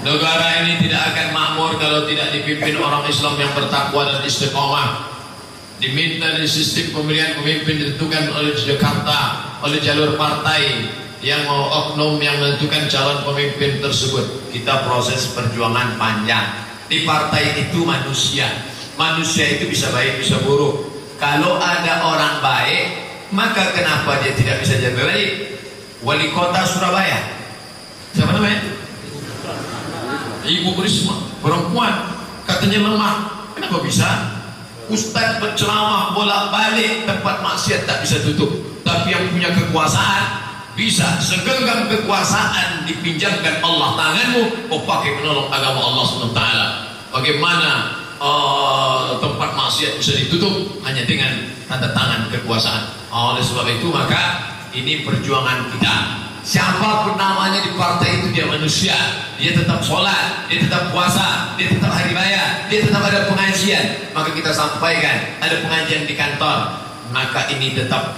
Speaker 1: Negara ini tidak akan makmur kalau tidak dipimpin orang Islam yang bertakwa dan istiqomah. Diminta dari sistem pemilihan pemimpin ditentukan oleh Jakarta, oleh jalur partai yang mau oknum yang menentukan calon pemimpin tersebut. Kita proses perjuangan panjang. Di partai itu manusia, Manusia itu bisa baik, bisa buruk. Kalau ada orang baik, maka kenapa dia tidak bisa jadi baik? Wali kota Surabaya. Siapa namanya? Ibu Risma, perempuan. Katanya lemah. Kenapa bisa? Ustaz berceramah bolak-balik tempat maksiat tak bisa tutup. Tapi yang punya kekuasaan bisa segenggam kekuasaan dipinjamkan Allah tanganmu kau pakai menolong agama Allah SWT bagaimana uh, tempat maksiat bisa ditutup hanya dengan tanda tangan kekuasaan. Oleh sebab itu maka ini perjuangan kita. Siapa pun namanya di partai itu dia manusia, dia tetap sholat, dia tetap puasa, dia tetap hari raya, dia tetap ada pengajian. Maka kita sampaikan ada pengajian di kantor, maka ini tetap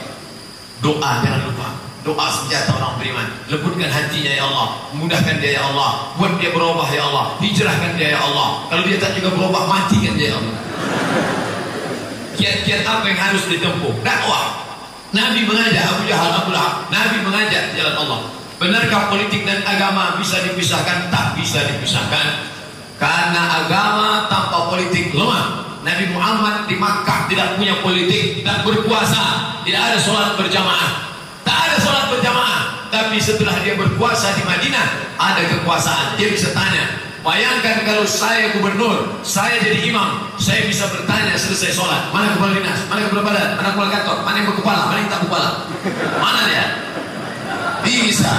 Speaker 1: doa jangan lupa doa senjata orang beriman. Lembutkan hatinya ya Allah. Mudahkan dia ya Allah. Buat dia berubah ya Allah. Hijrahkan dia ya Allah. Kalau dia tak juga berubah matikan dia ya Allah. Kiat-kiat apa yang harus ditempuh? Dakwah. Nabi mengajak Abu Jahal Abu Lahab. Nabi mengajak jalan Allah. Benarkah politik dan agama bisa dipisahkan? Tak bisa dipisahkan. Karena agama tanpa politik lemah. Nabi Muhammad di Makkah tidak punya politik, tidak berpuasa, tidak ada sholat berjamaah, ada sholat berjamaah. Tapi setelah dia berpuasa di Madinah, ada kekuasaan. Dia bisa tanya, bayangkan kalau saya gubernur, saya jadi imam, saya bisa bertanya selesai sholat. Mana kepala dinas? Mana kepala badan? Mana kepala kantor? Mana yang berkepala? Mana yang tak kepala? Mana dia? Bisa.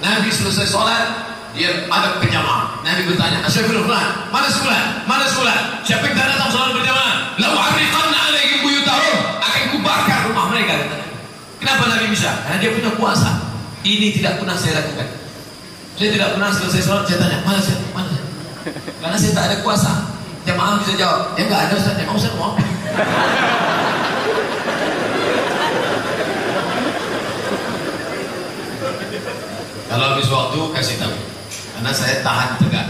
Speaker 1: Nabi selesai sholat, dia ada penjamaah. Nabi bertanya, Astagfirullah, mana sebulan? Mana sebulan? Siapa yang datang sholat berjamaah? Lau arifanna alaikum buyutahum. Akan kubakar. Kenapa Nabi bisa? Karena dia punya kuasa. Ini tidak pernah saya lakukan. Saya tidak pernah selesai sholat saya tanya, mana saya? Mana saya? Karena saya tak ada kuasa. Jamaah bisa jawab, ya enggak ada Ustaz. Emang Ustaz mau Kalau habis waktu kasih tahu. Karena saya tahan tegak.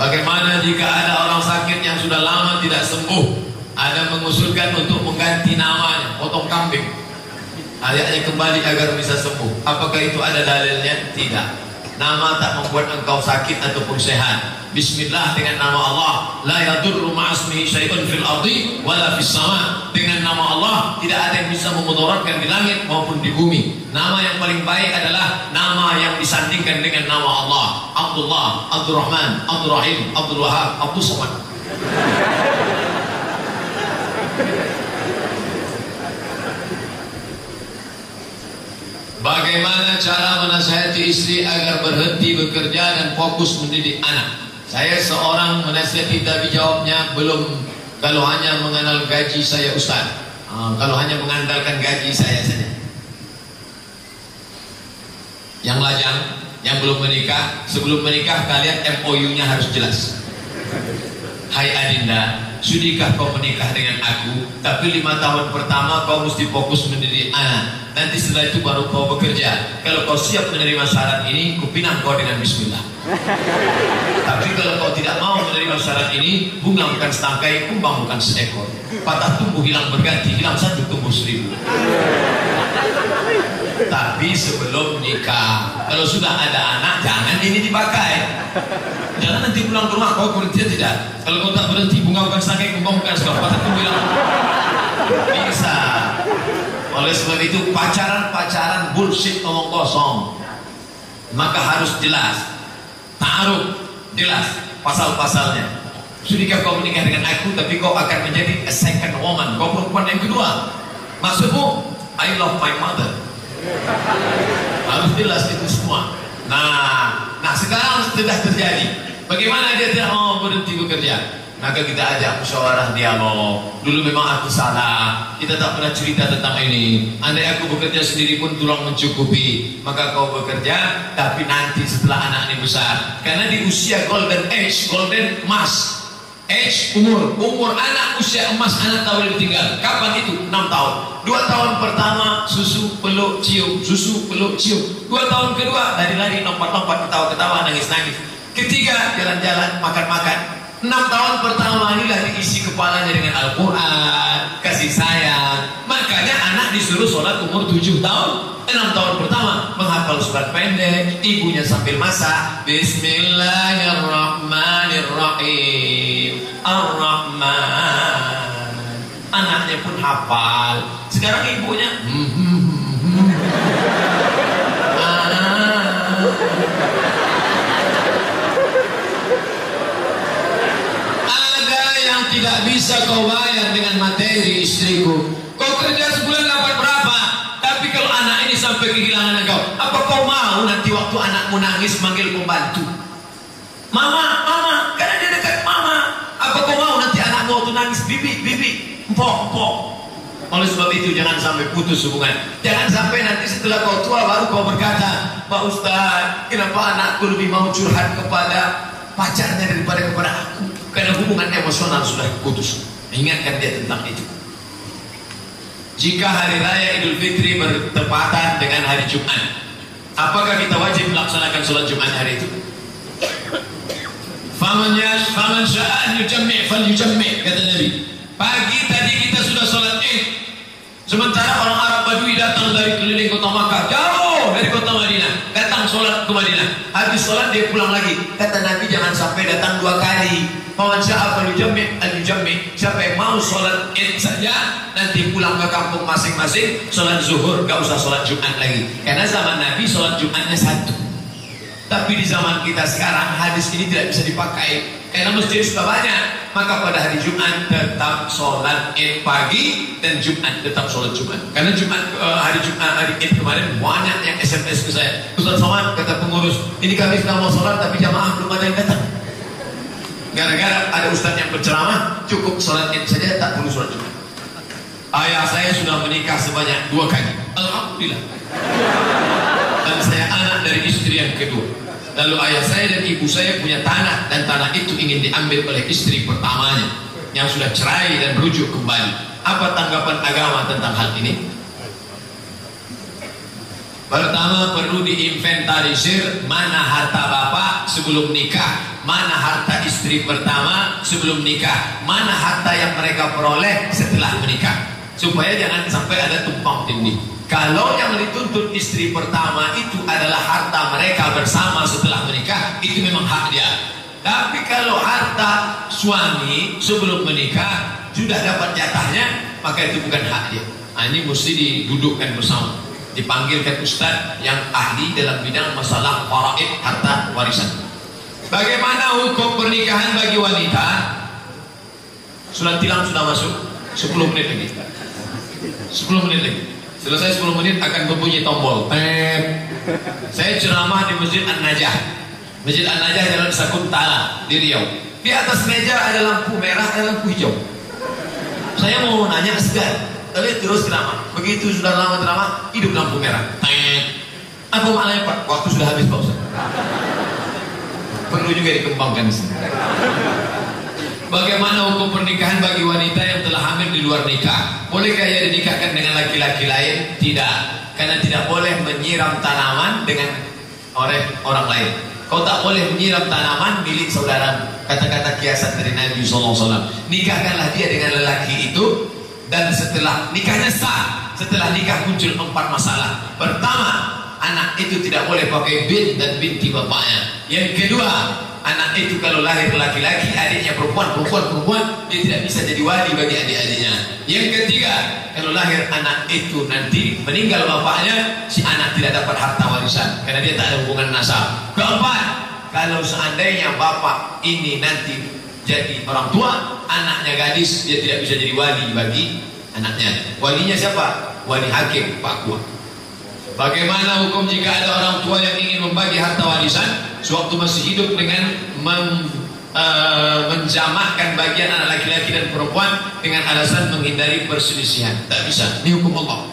Speaker 1: Bagaimana jika ada orang sakit yang sudah lama tidak sembuh? Ada mengusulkan untuk mengganti namanya, potong kambing ayahnya kembali agar bisa sembuh. Apakah itu ada dalilnya? Tidak. Nama tak membuat engkau sakit ataupun sehat. Bismillah dengan nama Allah. La yadurru ma'asmihi syai'un fil ardi wala fis sama. Dengan nama Allah tidak ada yang bisa memudaratkan di langit maupun di bumi. Nama yang paling baik adalah nama yang disandingkan dengan nama Allah. Abdullah, Abdurrahman, Abdurrahim, Abdul Wahab, Abdul Somad. Bagaimana cara menasihati istri agar berhenti bekerja dan fokus mendidik anak? Saya seorang menasihati tapi jawabnya belum kalau hanya mengenal gaji saya Ustaz. Uh, kalau hanya mengandalkan gaji saya saja. Yang lajang, yang belum menikah, sebelum menikah kalian MOU-nya harus jelas. Hai Adinda, sudikah kau menikah dengan aku? Tapi lima tahun pertama kau mesti fokus mendidik anak. Nanti setelah itu baru kau bekerja. Kalau kau siap menerima syarat ini, kupinang kau dengan bismillah. Tapi kalau kau tidak mau menerima syarat ini, bunga bukan setangkai, kumbang bukan seekor. Patah tumbuh hilang berganti, hilang satu tumbuh seribu. Tapi sebelum nikah. Kalau sudah ada anak, jangan ini dipakai. Jangan nanti pulang ke rumah kau berhenti tidak. Kalau kau tak berhenti, bunga bukan sakit, bunga bukan sekali. Aku bilang bisa. Oleh sebab itu pacaran-pacaran bullshit omong kosong. Maka harus jelas. Taruh jelas pasal-pasalnya. Sudahkah kau menikah dengan aku tapi kau akan menjadi a second woman. Kau perempuan yang kedua. Maksudmu, I love my mother. Harus jelas itu semua. Nah, nah sekarang sudah terjadi. Bagaimana dia tidak mau berhenti bekerja? Maka kita ajak musyawarah dialog. Dulu memang aku salah. Kita tak pernah cerita tentang ini. Andai aku bekerja sendiri pun tulang mencukupi. Maka kau bekerja, tapi nanti setelah anak ini besar. Karena di usia golden age, golden emas. Age, umur. Umur anak usia emas anak tahu ditinggal. Kapan itu? 6 tahun. Dua tahun pertama susu peluk cium, susu peluk cium. Dua tahun kedua lari-lari lompat-lompat ketawa-ketawa nangis-nangis. Ketiga jalan-jalan makan-makan. Enam tahun pertama inilah diisi kepalanya dengan Al-Quran, kasih sayang. Makanya anak disuruh sholat umur tujuh tahun. Enam tahun pertama menghafal surat pendek, ibunya sambil masak. Bismillahirrahmanirrahim. Ar-Rahman. Anaknya pun hafal. Sekarang ibunya. Hmm, hmm, hmm, ah. tidak bisa kau bayar dengan materi istriku. Kau kerja sebulan dapat berapa? Tapi kalau anak ini sampai kehilangan engkau, apa kau mau nanti waktu anakmu nangis manggil pembantu? Mama, mama, karena dia dekat mama. Apa kau mau nanti anakmu waktu nangis, bibi, bibi, empok, empok. Oleh sebab itu jangan sampai putus hubungan. Jangan sampai nanti setelah kau tua baru kau berkata, Pak Ustaz, kenapa anakku lebih mau curhat kepada pacarnya daripada kepada aku? Karena hubungan emosional sudah putus. Ingatkan dia tentang itu. Jika hari raya Idul Fitri bertepatan dengan hari Jumat, apakah kita wajib melaksanakan sholat Jumat hari itu? Faman yash, faman sya'an yujammi' fal yujammi' kata Nabi. Pagi tadi kita sudah sholat Id. Sementara orang Arab Badui datang dari keliling kota Makkah, jauh dari kota Madinah, datang sholat ke Madinah. Habis sholat dia pulang lagi. Kata Nabi jangan sampai datang dua kali. Faman sya'a falyujammi al-yujammi. Siapa yang mau sholat Id saja nanti pulang ke kampung masing-masing sholat zuhur, gak usah sholat Jumat lagi. Karena zaman Nabi sholat Jumatnya satu. Tapi di zaman kita sekarang hadis ini tidak bisa dipakai karena masjid sudah banyak. Maka pada hari Jumat tetap sholat Id pagi dan Jumat tetap sholat Jumat. Karena Jumat uh, hari Jumat hari Id kemarin banyak yang SMS ke saya. Ustaz Somad kata pengurus, ini kami sedang mau sholat tapi jamaah belum ada yang datang. Gara-gara ada ustaz yang berceramah, cukup sholat id saja tak perlu sholat jumat. Ayah saya sudah menikah sebanyak dua kali. Alhamdulillah. Dan saya anak dari istri yang kedua. Lalu ayah saya dan ibu saya punya tanah dan tanah itu ingin diambil oleh istri pertamanya yang sudah cerai dan merujuk kembali. Apa tanggapan agama tentang hal ini? Pertama perlu diinventarisir mana harta bapak sebelum nikah, mana harta istri pertama sebelum nikah, mana harta yang mereka peroleh setelah menikah. Supaya jangan sampai ada tumpang tindih. Kalau yang dituntut istri pertama itu adalah harta mereka bersama setelah menikah, itu memang hak dia. Tapi kalau harta suami sebelum menikah sudah dapat jatahnya, maka itu bukan hak dia. Nah, ini mesti didudukkan bersama dipanggilkan ustaz yang ahli dalam bidang masalah faraid harta warisan. Bagaimana hukum pernikahan bagi wanita? Surat tilang sudah masuk 10 menit lagi. 10 menit lagi. Selesai 10 menit akan berbunyi tombol. Tep. Saya ceramah di Masjid An-Najah. Masjid An-Najah Jalan Sakuntala di Riau. Di atas meja ada lampu merah, ada lampu hijau. Saya mau nanya segar, tapi terus ceramah. Begitu sudah lama ceramah, hidup lampu merah. Tet. Apa maknanya Pak? Waktu sudah habis Pak Ustaz. Perlu juga dikembangkan di sini. Bagaimana hukum pernikahan bagi wanita yang telah hamil di luar nikah? Bolehkah ia dinikahkan dengan laki-laki lain? Tidak. Karena tidak boleh menyiram tanaman dengan oleh orang lain. Kau tak boleh menyiram tanaman milik saudara. Kata-kata kiasan dari Nabi SAW. Nikahkanlah dia dengan lelaki itu dan setelah nikahnya sah setelah nikah muncul empat masalah. Pertama, anak itu tidak boleh pakai bin dan binti bapaknya. Yang kedua, anak itu kalau lahir laki-laki, adiknya perempuan, perempuan, perempuan, dia tidak bisa jadi wali bagi adik-adiknya. Yang ketiga, kalau lahir anak itu nanti meninggal bapaknya, si anak tidak dapat harta warisan karena dia tak ada hubungan nasab. Keempat, kalau seandainya bapak ini nanti jadi orang tua, anaknya gadis, dia tidak bisa jadi wali bagi anaknya. Walinya siapa? Wali hakim, Pak Kuat. Bagaimana hukum jika ada orang tua yang ingin membagi harta warisan sewaktu masih hidup dengan mem, uh, menjamakkan bagian anak laki-laki dan perempuan dengan alasan menghindari perselisihan? Tak bisa. Ini hukum Allah.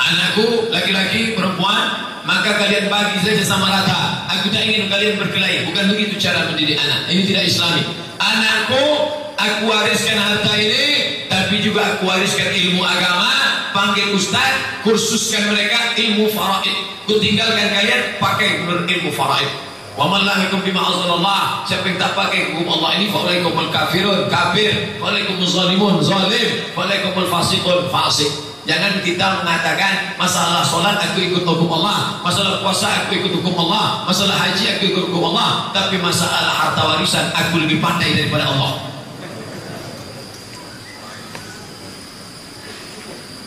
Speaker 1: Anakku laki-laki perempuan maka kalian bagi saja sama rata. Aku tak ingin kalian berkelahi. Bukan begitu cara mendidik anak. Ini tidak Islami. Anakku aku wariskan harta ini tapi juga aku wariskan ilmu agama panggil ustaz, kursuskan mereka ilmu faraid. Ku tinggalkan kalian pakai ilmu faraid. Wa man la bima anzalallah. Siapa yang tak pakai hukum Allah ini fa ulaikumul kafirun, kafir, fa ulaikumuz zalimun, zalim, fa ulaikumul fasiqun, fasik. Jangan kita mengatakan masalah solat aku ikut hukum Allah, masalah puasa aku ikut hukum Allah, masalah haji aku ikut hukum Allah, tapi masalah harta warisan aku lebih pandai daripada Allah.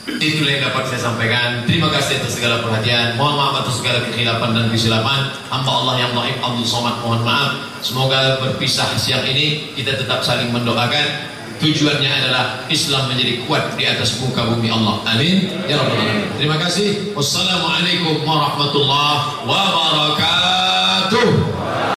Speaker 1: Itulah yang dapat saya sampaikan. Terima kasih atas segala perhatian. Mohon maaf atas segala kekhilafan dan kesilapan. Hamba Allah yang dhaif Abdul Somad mohon maaf. Semoga berpisah siang ini kita tetap saling mendoakan. Tujuannya adalah Islam menjadi kuat di atas muka bumi Allah. Amin. Ya Rabbal Alamin. Terima kasih. Wassalamualaikum warahmatullahi wabarakatuh.